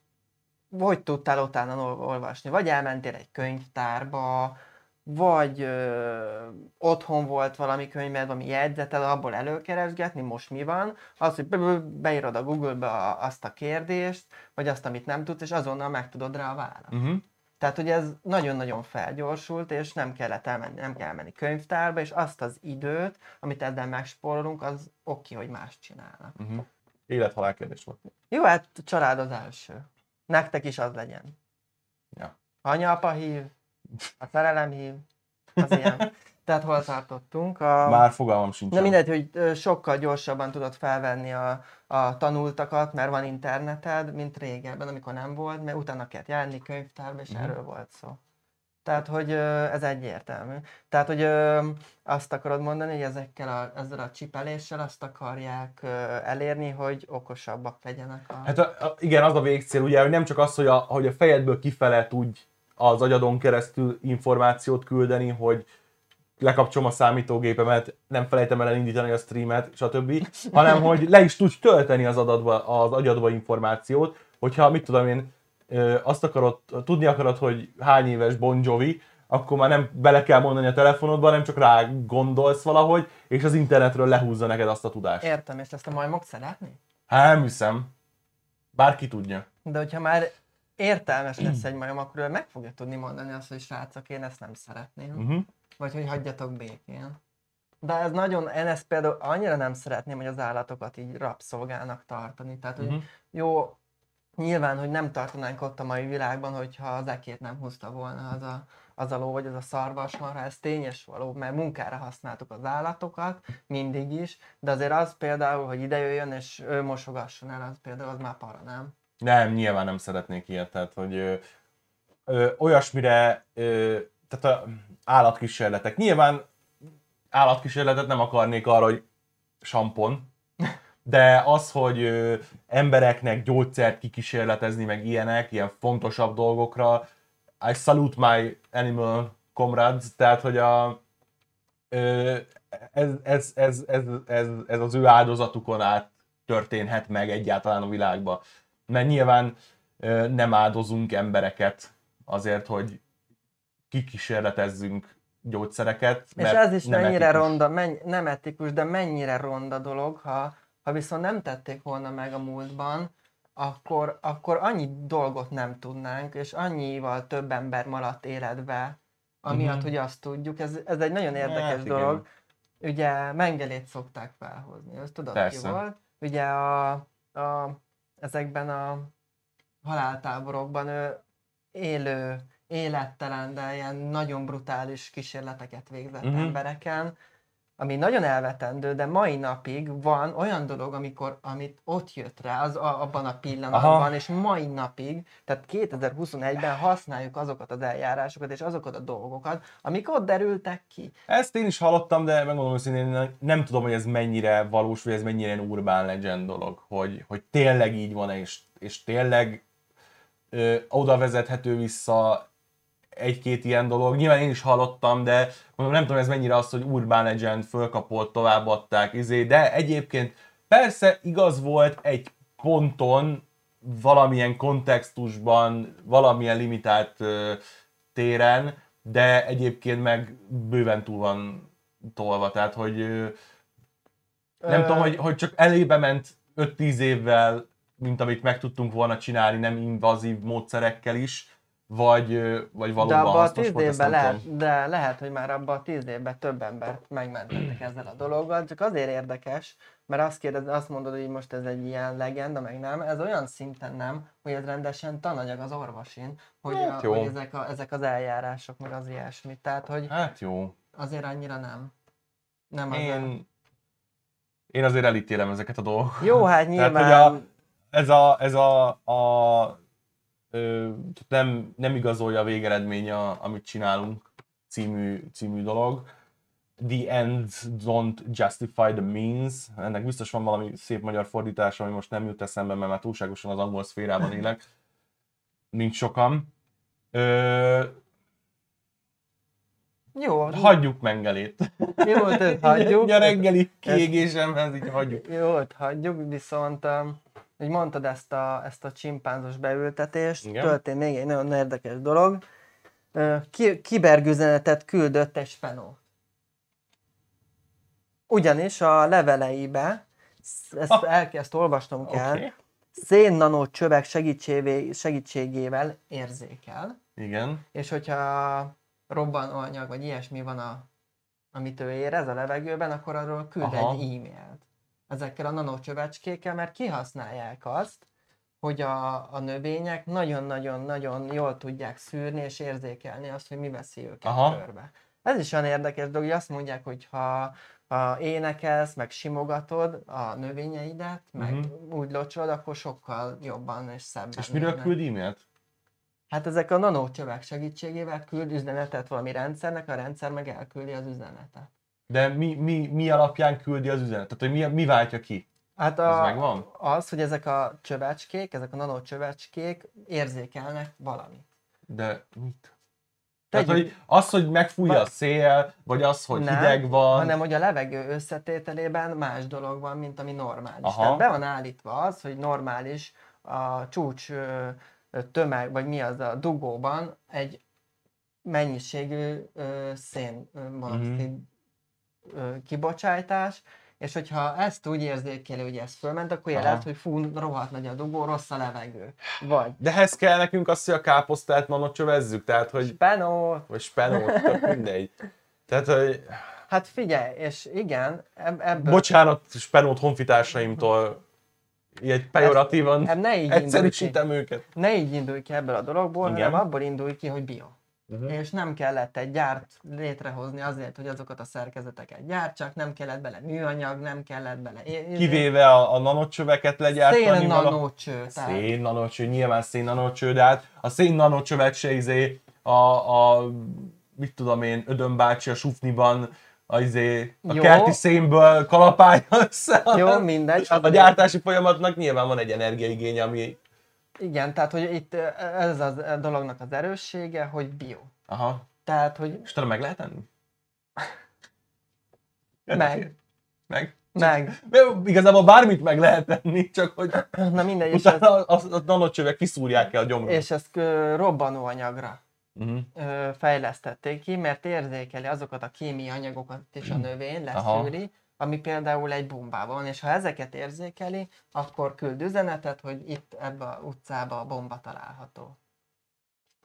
hogy tudtál utána ol- olvasni? Vagy elmentél egy könyvtárba, vagy ö, otthon volt valami könyved, valami jegyzeted, abból előkeresgetni, most mi van, az, hogy be- be- beírod a Google-be a, azt a kérdést, vagy azt, amit nem tudsz, és azonnal megtudod rá a választ. Mhm. Tehát, hogy ez nagyon-nagyon felgyorsult, és nem kellett elmenni, nem kell elmenni könyvtárba, és azt az időt, amit ezzel megspórolunk, az oké, hogy más csinálnak. Mhm. Élethalál kérdés volt. Jó, hát család az első. Nektek is az legyen. Ja. Anya, apa hív, a szerelem hív, az ilyen. Tehát hol tartottunk? A... Már fogalmam sincs. Na mindegy, hogy sokkal gyorsabban tudod felvenni a, a tanultakat, mert van interneted, mint régebben, amikor nem volt, mert utána kellett járni könyvtárba, és Mhm. erről volt szó. Tehát, hogy ez egyértelmű. Tehát, hogy azt akarod mondani, hogy ezekkel a, ezzel a csipeléssel azt akarják elérni, hogy okosabbak legyenek a... Hát a, a, igen, az a végcél, ugye, hogy nem csak az, hogy a, hogy a fejedből kifele tudj az agyadon keresztül információt küldeni, hogy lekapcsolom a számítógépemet, nem felejtem el elindítani a streamet, stb., hanem hogy le is tudsz tölteni az, adatba, az agyadba információt, hogyha, mit tudom én, azt akarod, tudni akarod, hogy hány éves Bon Jovi, akkor már nem bele kell mondani a telefonodba, hanem csak rá gondolsz valahogy, és az internetről lehúzza neked azt a tudást. Értem, és ezt a majmok szeretni? Hát nem hiszem. Bárki tudja. De hogyha már értelmes lesz egy majom, akkor ő meg fogja tudni mondani azt, hogy srácok, én ezt nem szeretném. Uh-huh. Vagy hogy hagyjatok békén. De ez nagyon, én ezt például annyira nem szeretném, hogy az állatokat így rabszolgának tartani. Tehát, hogy Mhm. jó, nyilván, hogy nem tartanánk ott a mai világban, hogyha az ekét nem húzta volna az a, az a ló, vagy az a szarvasmarha, ez tényes való, mert munkára használtuk az állatokat, mindig is, de azért az például, hogy ide jöjjön és ő mosogasson el, az például az már para, nem? Nem, nyilván nem szeretnék ilyet, tehát hogy ö, ö, olyasmire, ö, tehát a állatkísérletek. Nyilván állatkísérletet nem akarnék arra, hogy sampon, de az, hogy ö, embereknek gyógyszert kikísérletezni, meg ilyenek, ilyen fontosabb dolgokra, I salute my animal comrades, tehát hogy a, ö, ez, ez, ez, ez, ez, ez az ő áldozatukon át történhet meg egyáltalán a világban. Mert nyilván ö, nem áldozunk embereket azért, hogy kikísérletezzünk gyógyszereket. És ez is mennyire etikus. ronda, menny, nem etikus, de mennyire ronda dolog, ha, ha viszont nem tették volna meg a múltban, akkor, akkor annyi dolgot nem tudnánk, és annyival több ember maradt életbe, amiatt, Mhm. hogy azt tudjuk. Ez, ez egy nagyon érdekes Hát igen. dolog. Ugye Mengelét szokták felhozni, ezt tudod Persze. ki volt? Ugye a, a, ezekben a haláltáborokban ő élő, élettelen, de ilyen nagyon brutális kísérleteket végzett Mhm. embereken, ami nagyon elvetendő, de mai napig van olyan dolog, amikor, amit ott jött rá, az a, abban a pillanatban, Aha. és mai napig, tehát 2021-ben használjuk azokat az eljárásokat és azokat a dolgokat, amik ott derültek ki. Ezt én is hallottam, de megmondom őszintén, nem- nem tudom, hogy ez mennyire valós, vagy ez mennyire urban legend dolog, hogy, hogy tényleg így van, és, és tényleg ö, oda vezethető vissza egy-két ilyen dolog. Nyilván én is hallottam, de mondom, nem tudom, ez mennyire az, hogy urban legend fölkapott, továbbadták, izé, de egyébként persze igaz volt egy ponton, valamilyen kontextusban, valamilyen limitált ö, téren, de egyébként meg bőven túl van tolva, tehát hogy ö, nem Ö, tudom, hogy, hogy csak elébe ment 5-10 évvel, mint amit meg tudtunk volna csinálni, nem invazív módszerekkel is, vagy, vagy De valóban abban a hasznos tíz évben nem lehet, de lehet, hogy már abban a tíz évben több embert megmentettek ezzel a dologgal, csak azért érdekes, mert azt, kérdez, azt mondod, hogy most ez egy ilyen legenda, meg nem, ez olyan szinten nem, hogy ez rendesen tananyag az orvosin, hogy, Hát a, hogy ezek, a, ezek az eljárások, meg az ilyesmi. Tehát, hogy Hát jó. azért annyira nem. Nem az a... Én, Én azért elítélem ezeket a dolgokat. Jó, hát nyilván... Tehát, hogy a, ez a, ez a, a nem, nem igazolja a végeredmény, a, amit csinálunk című, című dolog. The ends don't justify the means. Ennek biztos van valami szép magyar fordítása, ami most nem jut eszembe, mert már túlságosan az angol szférában élek. Nincs sokan. Ö, Jó, hagyjuk mengelét. jó, tehát hagyjuk. A reggeli kiégésemhez így hagyjuk. Jó, hagyjuk, viszont um, hogy mondtad ezt a, ezt a csimpánzos beültetést, Igen. történt még egy nagyon érdekes dolog. Ki, kibergüzenetet küldött egy spenó. Ugyanis a leveleibe, ezt, Ah. el, ezt olvasnom kell, Oké. szénnanó csövek segítségével, segítségével érzékel, Igen. és hogyha robbanóanyag vagy ilyesmi van, a, amit ő érez a levegőben, akkor arról küld Aha. egy e-mailt ezekkel a nanocsövecskékkel, mert kihasználják azt, hogy a, a növények nagyon-nagyon-nagyon jól tudják szűrni és érzékelni azt, hogy mi veszi őket Aha. körbe. Ez is olyan érdekes dolog, hogy azt mondják, hogy ha, ha énekelsz, meg simogatod a növényeidet, meg Mhm. úgy locsolod, akkor sokkal jobban és szebben. És miről küld e-mailt? Hát ezek a nanócsövek segítségével küld üzenetet valami rendszernek, a rendszer meg elküldi az üzenetet. De mi, mi, mi alapján küldi az üzenetet? Tehát, hogy mi, mi váltja ki? Hát Ez a, megvan? az, hogy ezek a csövecskék, ezek a nanócsövecskék érzékelnek valamit. De mit? Tegyük, Tehát, hogy az, hogy megfújja Va- a szél, vagy az, hogy Nem, hideg van. hanem hogy a levegő összetételében más dolog van, mint ami normális. Aha. Tehát be van állítva az, hogy normális a csúcs ö, tömeg, vagy mi az a dugóban egy mennyiségű ö, szén ö, monoxid ö, kibocsátás, és hogyha ezt úgy érzékeli, hogy ez fölment, akkor Aha. jelent, hogy fú, rohadt nagy a dugó, rossz a levegő. Vagy De ehhez kell nekünk azt, hogy a káposztát nanocsövezzük, tehát, hogy Spenó, vagy spenót, tök mindegy. Tehát, hogy hát figyelj, és igen, eb- ebből bocsánat spenót honfitársaimtól, így pejoratívan eb- ne így ki. őket. ne így indulj ki ebből a dologból, Igen. hanem abból indulj ki, hogy bio. Uh-huh. És nem kellett egy gyárt létrehozni azért, hogy azokat a szerkezeteket gyártsak, nem kellett bele műanyag, nem kellett bele... Kivéve a, a nanocsöveket legyártani. Szén tehát- Szén nanocső, nyilván szén nanocső, de hát a szén nanocsövet se izé a, a mit tudom én, Ödön bácsi a sufniban a, izé, a Jó. kerti szénből kalapálja össze. Jó, mindegy. A azért- gyártási folyamatnak nyilván van egy energiaigénye, ami... Igen, tehát hogy itt ez a dolognak az erőssége, hogy bio. Aha. Tehát, hogy És talán meg lehet enni? meg, Meg. meg. De Igazából bármit meg lehet tenni, csak hogy Na mindegy, és, ez, a, a, a nanocsövek kiszúrják el a gyomrot. és ezt robbanóanyagra Uh-huh. fejlesztették ki, mert érzékeli azokat a kémiai anyagokat és a növény Aha. leszűri, ami például egy bombában van, és ha ezeket érzékeli, akkor küld üzenetet, hogy itt ebbe a utcába a bomba található.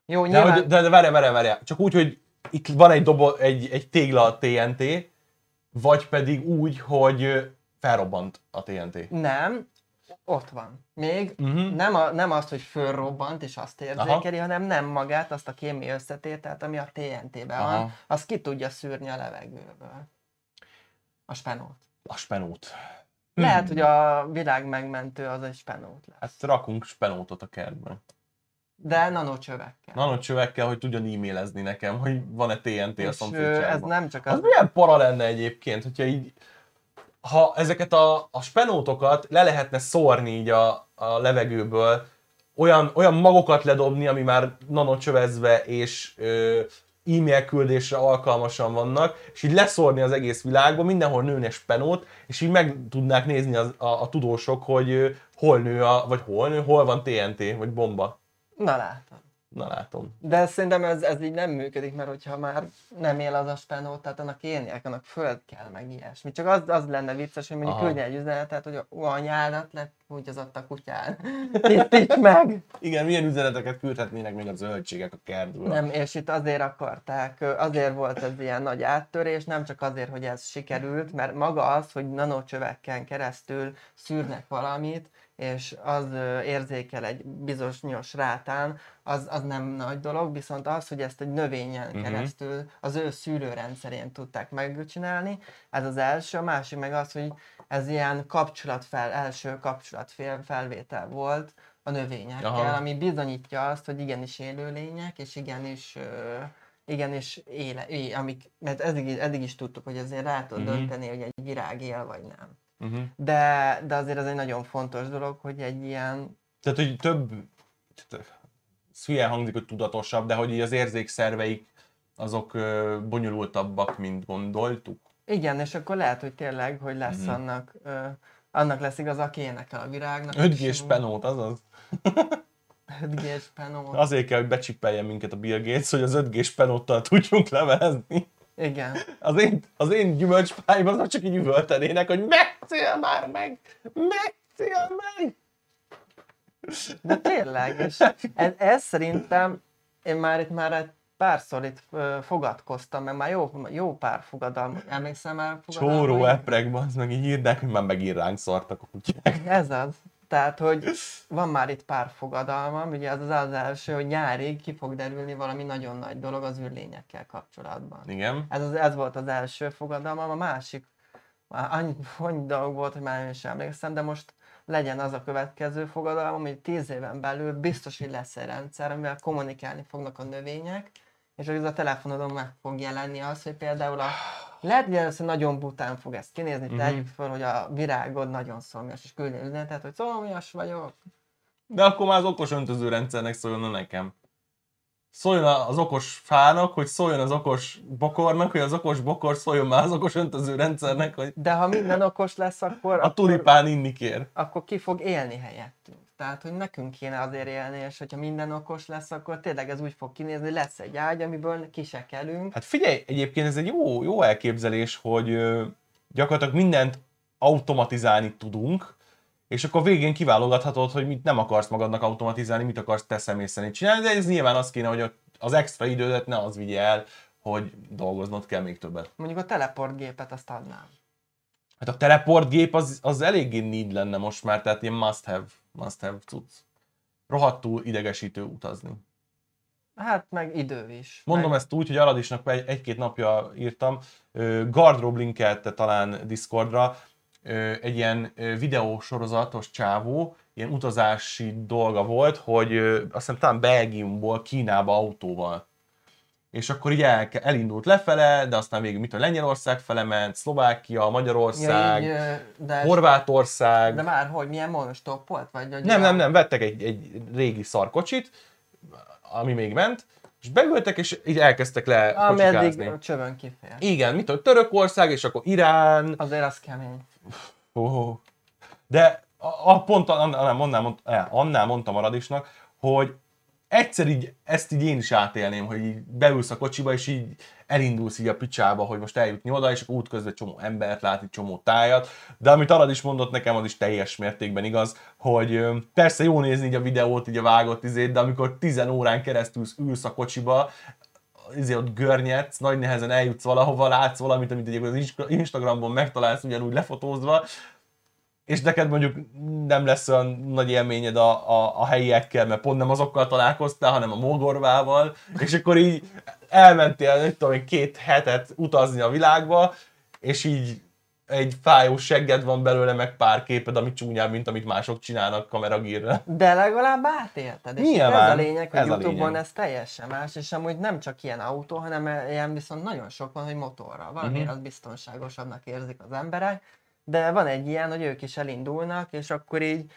Jó, De, nyilván... hogy- de, de várj, várj, várj. Csak úgy, hogy itt van egy, dobo, egy, egy tégla TNT, vagy pedig úgy, hogy felrobbant a TNT. Nem, ott van. Még Uh-huh. nem, a, nem azt, hogy fölrobbant és azt érzékeli, hanem nem magát, azt a kémiai összetételt, ami a TNT-ben Aha. van, azt ki tudja szűrni a levegőből. A spenót. A spenót. Lehet, hogy a világ megmentő az egy spenót lesz. Hát rakunk spenótot a kertben. De nanocsövekkel. Nanocsövekkel, hogy tudjon e-mailezni nekem, hogy van-e TNT a és ö, szomszédságban. ez nem csak Az az... milyen para lenne egyébként, hogyha így, ha ezeket a, a spenótokat le lehetne szórni így a, a levegőből, olyan, olyan magokat ledobni, ami már nanocsövezve és ö, e-mail küldésre alkalmasan vannak, és így leszórni az egész világba, mindenhol nőne spenót, és így meg tudnák nézni az, a, a tudósok, hogy hol nő, a, vagy hol nő, hol van TNT, vagy bomba. Na látod. Na látom. De szerintem ez, ez így nem működik, mert hogyha már nem él az a spenó, tehát annak élnie, annak föld kell, meg ilyesmi. Csak az, az lenne vicces, hogy mondjuk küldje egy üzenetet, hogy ó, anyádat lett úgy az ott a kutyán. Tisztíts meg! Igen, milyen üzeneteket küldhetnének még a zöldségek a kertből. Nem, és itt azért akarták, azért volt ez ilyen nagy áttörés, nem csak azért, hogy ez sikerült, mert maga az, hogy nanocsöveken keresztül szűrnek valamit, és az érzékel egy bizonyos rátán, az, az nem nagy dolog, viszont az, hogy ezt egy növényen Mhm. keresztül az ő szűrőrendszerén tudták megcsinálni, ez az első, a másik meg az, hogy ez ilyen kapcsolatfel, első kapcsolatfel felvétel volt a növényekkel, Aha. ami bizonyítja azt, hogy igenis élőlények, és igenis ö, igenis éle, é, amik, mert eddig, eddig is tudtuk, hogy azért rá tud Mhm. dönteni, hogy egy virág él vagy nem. Uh-huh. De, de azért ez egy nagyon fontos dolog, hogy egy ilyen, Tehát, hogy több, hülyen hangzik, hogy tudatosabb, de hogy így az érzékszerveik azok bonyolultabbak, mint gondoltuk. igen, és akkor lehet, hogy tényleg, hogy lesz Mhm. annak, ö, annak lesz igaz, aki énekel a virágnak. 5G-s penót, azaz. 5G-s penó. Azért kell, hogy becsippeljen minket a Bill Gates, hogy az 5G-s penóttal tudjunk levelezni. Igen. Az én, az én gyümölcspáim azok csak így üvöltenének, hogy megcél már meg! Megcél meg! De tényleg, és ez, ez szerintem, én már itt már egy párszor itt fogadkoztam, meg már jó, jó pár fogadalmat, emlékszem már Csóró fogadalmaim? eprekben, az meg így írnak, hogy már megint ránk szartak a kutyák. Ez az. Tehát, hogy van már itt pár fogadalmam, ugye az az első, hogy nyárig ki fog derülni valami nagyon nagy dolog az űrlényekkel kapcsolatban. Igen. Ez, az, ez volt az első fogadalmam, a másik, már annyi, annyi dolog volt, hogy már én sem emlékszem, de most legyen az a következő fogadalmam, hogy tíz éven belül biztos, hogy lesz egy rendszer, amivel kommunikálni fognak a növények, és ez a telefonodon meg fog jelenni az, hogy például a lehet, hogy először nagyon bután fog ezt kinézni, Mhm. tegyük fel, hogy a virágod nagyon szomjas, és küldni üzenetet, hogy szomjas vagyok. De akkor már az okos öntözőrendszernek szóljon nekem. Szóljon az okos fának, hogy szóljon az okos bokornak, hogy az okos bokor szóljon már az okos öntözőrendszernek, hogy De ha minden okos lesz, akkor, a akkor, tulipán inni kér. akkor ki fog élni helyettünk. Tehát, hogy nekünk kéne azért élni, és hogyha minden okos lesz, akkor tényleg ez úgy fog kinézni, lesz egy ágy, amiből kisekelünk. Hát figyelj, egyébként ez egy jó, jó elképzelés, hogy gyakorlatilag mindent automatizálni tudunk, és akkor végén kiválogathatod, hogy mit nem akarsz magadnak automatizálni, mit akarsz te személy szerint csinálni, de ez nyilván az kéne, hogy az extra idődet ne az vigye el, hogy dolgoznod kell még többet. Mondjuk a teleportgépet azt adnám. Hát a teleportgép az, az eléggé need lenne most már, tehát ilyen must have, must have cucc. Rohadtul idegesítő utazni. Hát meg idő is. Mondom meg... ezt úgy, hogy Aradisnak egy- egy-két napja írtam, Gardrób linkelte talán Discordra, egy ilyen videósorozatos csávó, ilyen utazási dolga volt, hogy azt hiszem talán Belgiumból Kínába autóval. És akkor így el, elindult lefele, de aztán végül mit a Lengyelország fele ment, Szlovákia, Magyarország, Ja, így, de, Horvátország. de már hogy milyen monostop volt? Vagy, hogy Nem, nem, nem, vettek egy, egy régi szarkocsit, ami még ment, és beültek, és így elkezdtek le Ameddig kocsikázni. csövön kifér. Igen, mit tudom, Törökország, és akkor Irán, Azért az kemény. oh. de a, a pont annál, annál, mond, eh, annál mondtam a Radisnak, hogy egyszer így, ezt így én is átélném, hogy így beülsz a kocsiba, és így elindulsz így a picsába, hogy most eljutni oda, és akkor útközben csomó embert látni, csomó tájat, de amit Arad is mondott nekem, az is teljes mértékben igaz, hogy persze jó nézni így a videót, így a vágott izét, de amikor 10 órán keresztül ülsz a kocsiba, izé ott görnyedsz, nagy nehezen eljutsz valahova, látsz valamit, amit egyébként az Insta- Instagramon megtalálsz ugyanúgy lefotózva, és neked mondjuk nem lesz olyan nagy élményed a, a, a helyiekkel, mert pont nem azokkal találkoztál, hanem a mogorvával, és akkor így elmentél, nem tudom, én, két hetet utazni a világba, és így egy fájó segged van belőle, meg pár képed, ami csúnyább, mint amit mások csinálnak kameragírre. De legalább átélted. És Nyilván, ez a lényeg, hogy ez Youtube-on lényeg. ez teljesen más, és amúgy nem csak ilyen autó, hanem ilyen viszont nagyon sok van, hogy motorra. Valamiért Mhm. az biztonságosabbnak érzik az emberek, de van egy ilyen, hogy ők is elindulnak, és akkor így,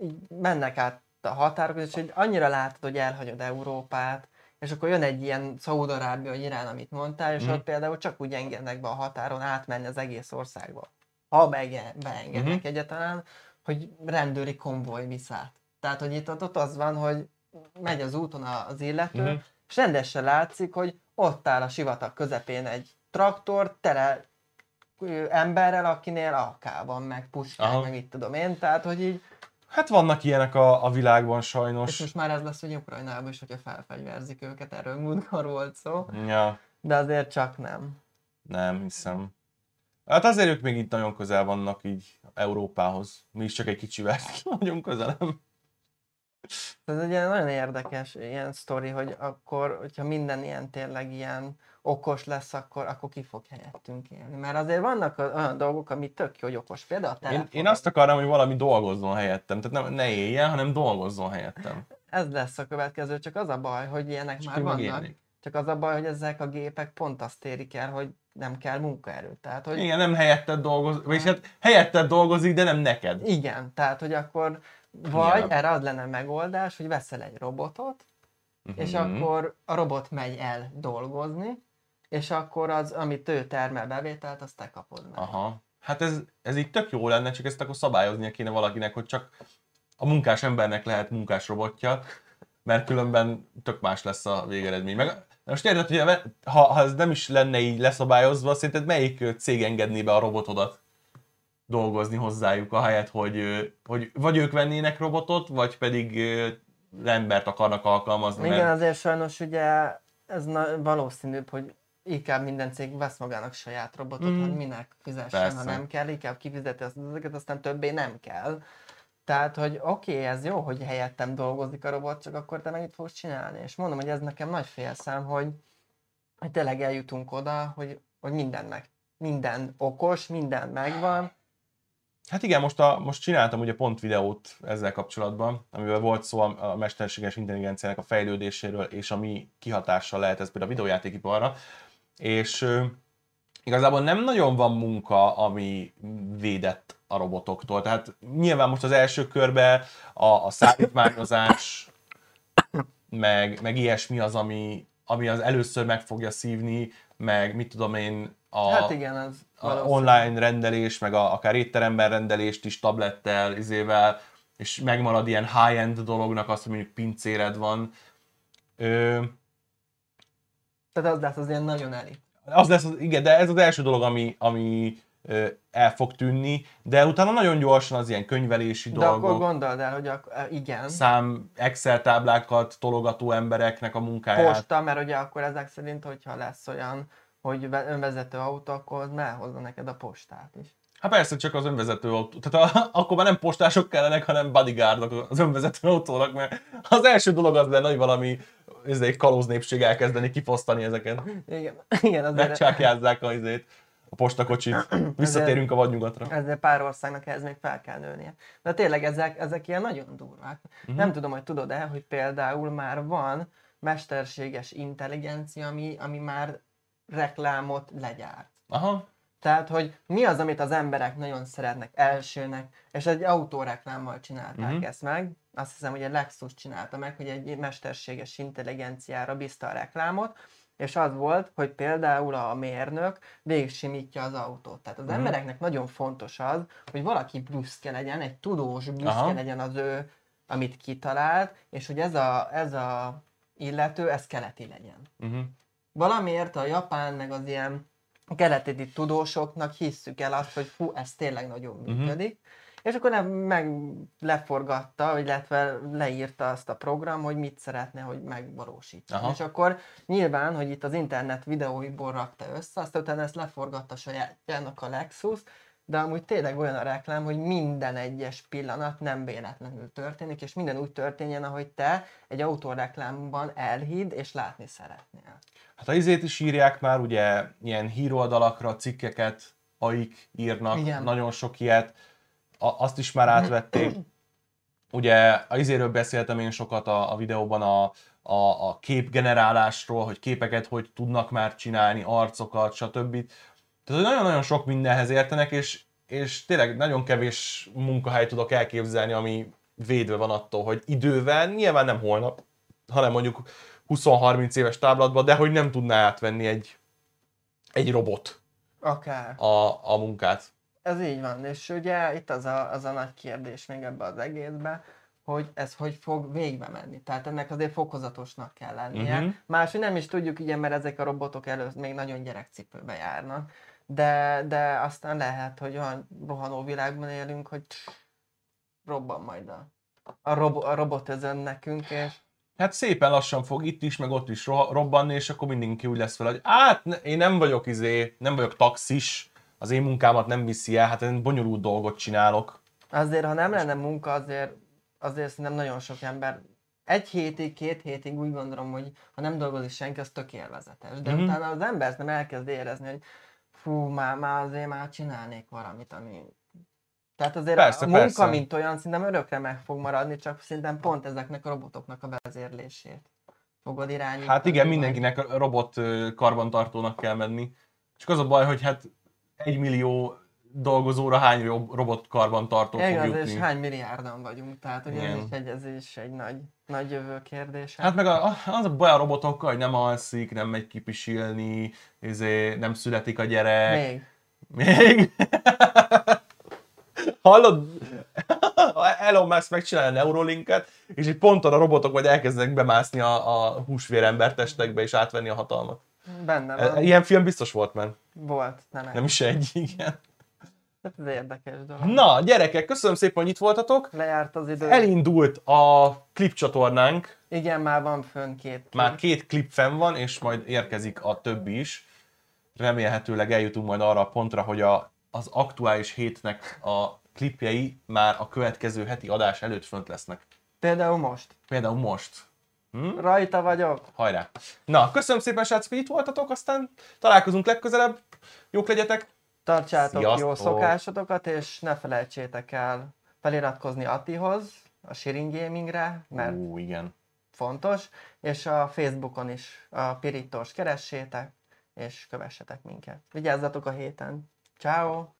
így mennek át a határokon, és hogy annyira látod, hogy elhagyod Európát, és akkor jön egy ilyen Szaúd-Arábia, vagy Irán, amit mondtál, és Mhm. ott például csak úgy engednek be a határon átmenni az egész országba. Ha beenge- beengednek Mhm. egyáltalán, hogy rendőri konvoj visz át. Tehát, hogy itt ott, az van, hogy megy az úton az illető, Mhm. és rendesen látszik, hogy ott áll a sivatag közepén egy traktor, tele emberrel, akinél AK van, meg puskák, Aha. meg itt tudom én, tehát, hogy így, Hát vannak ilyenek a, a világban és sajnos. most már ez lesz, hogy Ukrajnában is, hogyha felfegyverzik őket, erről múltkor volt szó, Ja, de azért csak nem. nem hiszem. Hát azért ők még itt nagyon közel vannak így Európához. Mi is csak egy kicsivel nagyon közelem. Ez egy ilyen nagyon érdekes ilyen sztori, hogy akkor, hogyha minden ilyen tényleg ilyen okos lesz, akkor, akkor ki fog helyettünk élni. Mert azért vannak olyan dolgok, ami tök jó, hogy okos. Például a Én, telefon. én azt akarom, hogy valami dolgozzon helyettem. Tehát nem, ne éljen, hanem dolgozzon helyettem. Ez lesz a következő, csak az a baj, hogy ilyenek És már vannak. élni. Csak az a baj, hogy ezek a gépek pont azt érik el, hogy nem kell munkaerő. Tehát, hogy Igen, nem helyetted dolgozik, vagyis hát helyetted dolgozik, de nem neked. Igen, tehát hogy akkor vagy Nyilván. erre az lenne megoldás, hogy veszel egy robotot, és Mhm. akkor a robot megy el dolgozni, és akkor az, amit ő termel bevételt, azt te kapod meg. Aha. Hát ez, ez így tök jó lenne, csak ezt akkor szabályoznia kéne valakinek, hogy csak a munkás embernek lehet munkás robotja, mert különben tök más lesz a végeredmény. Meg, most érted, hogy ha, ha ez nem is lenne így leszabályozva, szerinted melyik cég engedné be a robotodat dolgozni hozzájuk, ahelyett, hogy, ö, hogy vagy ők vennének robotot, vagy pedig embert akarnak alkalmazni. Igen, mert- azért sajnos ugye ez na- valószínűbb, hogy inkább minden cég vesz magának saját robotot, mm. minek fizessen, Persze. ha nem kell, inkább kifizeti azt ezeket, aztán többé nem kell. Tehát, hogy oké, okay, ez jó, hogy helyettem dolgozik a robot, csak akkor te mennyit fogsz csinálni. És mondom, hogy ez nekem nagy félszám, hogy, hogy tényleg eljutunk oda, hogy, hogy minden meg, minden okos, minden megvan. Hát igen, most, a, most csináltam ugye pont videót ezzel kapcsolatban, amivel volt szó a, a mesterséges intelligenciának a fejlődéséről, és a mi kihatással lehet ez például a videójátékiparra. És igazából nem nagyon van munka, ami védett a robotoktól. Tehát nyilván most az első körben a, a szállítmányozás, meg, meg ilyesmi az, ami, ami az először meg fogja szívni, meg mit tudom én, a, Hát igen, az a online rendelés, meg a, akár étteremben rendelést is tablettel, izével, és megmarad ilyen high-end dolognak azt, hogy mondjuk pincéred van. Ö, Tehát az lesz az ilyen nagyon elit. az lesz, az, igen, de ez az első dolog, ami, ami ö, el fog tűnni, de utána nagyon gyorsan az ilyen könyvelési De akkor dolgok, gondold el, hogy ak- igen, szám Excel táblákat tologató embereknek a munkáját. posta, mert ugye akkor ezek szerint, hogyha lesz olyan, hogy ve- önvezető autó, akkor az elhozza neked a postát is. Hát persze, csak az önvezető autó. Tehát a, akkor már nem postások kellenek, hanem bodyguardok az önvezető autónak, mert az első dolog az lenne, hogy valami ez egy kalóz népség elkezdeni kifosztani ezeket. Igen, igen azért, Megcsákjázzák a, izét, a postakocsit. Visszatérünk a vadnyugatra. ezért pár országnak ez még fel kell nőnie. De tényleg ezek, ezek ilyen nagyon durvák. Mhm. Nem tudom, hogy tudod-e, hogy például már van mesterséges intelligencia, ami, ami már reklámot legyárt. Aha. Tehát, hogy mi az, amit az emberek nagyon szeretnek elsőnek, és egy autóreklámmal csinálták Mhm. ezt meg. Azt hiszem, hogy a Lexus csinálta meg, hogy egy mesterséges intelligenciára bízta a reklámot, és az volt, hogy például a mérnök végigsimítja az autót. Tehát az Mhm. embereknek nagyon fontos az, hogy valaki büszke legyen, egy tudós büszke Aha. legyen az ő, amit kitalált, és hogy ez a, ez a illető, ez keleti legyen Uh-huh. Valamiért a japán, meg az ilyen keleti tudósoknak hisszük el azt, hogy fú, ez tényleg nagyon Mhm. működik. És akkor nem, meg leforgatta, illetve leírta azt a program, hogy mit szeretne, hogy megvalósítson. Aha. És akkor nyilván, hogy itt az internet videóiból rakta össze, aztán utána ezt leforgatta sajátjának a Lexus, de amúgy tényleg olyan a reklám, hogy minden egyes pillanat nem véletlenül történik, és minden úgy történjen, ahogy te egy autóreklámban elhidd és látni szeretnél. Hát a izét is írják már, ugye ilyen híroldalakra cikkeket, aik írnak, Igen. nagyon sok ilyet, a, azt is már átvették. Ugye a izéről beszéltem én sokat a, a videóban a, a, a képgenerálásról, hogy képeket hogy tudnak már csinálni, arcokat, stb. Tehát nagyon-nagyon sok mindenhez értenek, és, és tényleg nagyon kevés munkahely tudok elképzelni, ami védve van attól, hogy idővel, nyilván nem holnap, hanem mondjuk 20-30 éves táblatban, de hogy nem tudná átvenni egy, egy robot Akár. a, a munkát. Ez így van, és ugye itt az a, az a nagy kérdés még ebbe az egészbe, hogy ez hogy fog végbe menni. Tehát ennek azért fokozatosnak kell lennie. Uh-huh. Máshogy nem is tudjuk, ugye, mert ezek a robotok előtt még nagyon gyerekcipőbe járnak. De, de aztán lehet, hogy olyan rohanó világban élünk, hogy robban majd a, a, robo, a robot ezen nekünk, és Hát szépen lassan fog itt is, meg ott is ro- robbanni, és akkor mindenki úgy lesz fel, hogy hát én nem vagyok izé, nem vagyok taxis, az én munkámat nem viszi el, hát én bonyolult dolgot csinálok. Azért, ha nem lenne munka, azért, azért szerintem nagyon sok ember egy hétig, két hétig úgy gondolom, hogy ha nem dolgozik senki, az tök élvezetes. De Mhm. mm-hmm. utána az ember nem elkezd érezni, hogy fú, már, már azért már csinálnék valamit, ami... Tehát azért Persze, a munka, persze. mint olyan, szerintem örökre meg fog maradni, csak szerintem pont ezeknek a robotoknak a vezérlését fogod irányítani. Hát igen, mindenkinek robot karbantartónak kell menni. Csak az a baj, hogy hát egy millió dolgozóra hány ro- robot karbantartó fog jutni. és hány milliárdan vagyunk, tehát ugye ez Igen. egy, ez is egy nagy, nagy jövő kérdése. Hát meg a, az a baj a robotokkal, hogy nem alszik, nem megy kipisilni, izé, nem születik a gyerek. Még. Még? Hallod? Elon Musk megcsinálja a Neurolinket, és egy ponton a robotok majd elkezdenek bemászni a, a húsvérember testekbe és átvenni a hatalmat. Benne E- van. Ilyen film biztos volt már. Volt, nem, Nem nem. is egy, igen. Ez érdekes dolog. Na, gyerekek, köszönöm szépen, hogy itt voltatok. Lejárt az idő. Elindult a klip csatornánk, Igen, már van fönn két. már két klip fenn van, és majd érkezik a többi is. Remélhetőleg eljutunk majd arra a pontra, hogy a, az aktuális hétnek a klipjei már a következő heti adás előtt fönt lesznek. Például most. Például most. Rajta vagyok. Hajrá! Na, köszönöm szépen, srácok, hogy itt voltatok, aztán találkozunk legközelebb. Jók legyetek! Tartsátok jó Sziasztok! szokásotokat, és ne felejtsétek el feliratkozni Atihoz, a Shirin Gamingre, mert Ú, igen. fontos, és a Facebookon is a Pirítós keressétek, és kövessetek minket. Vigyázzatok a héten. Ciao.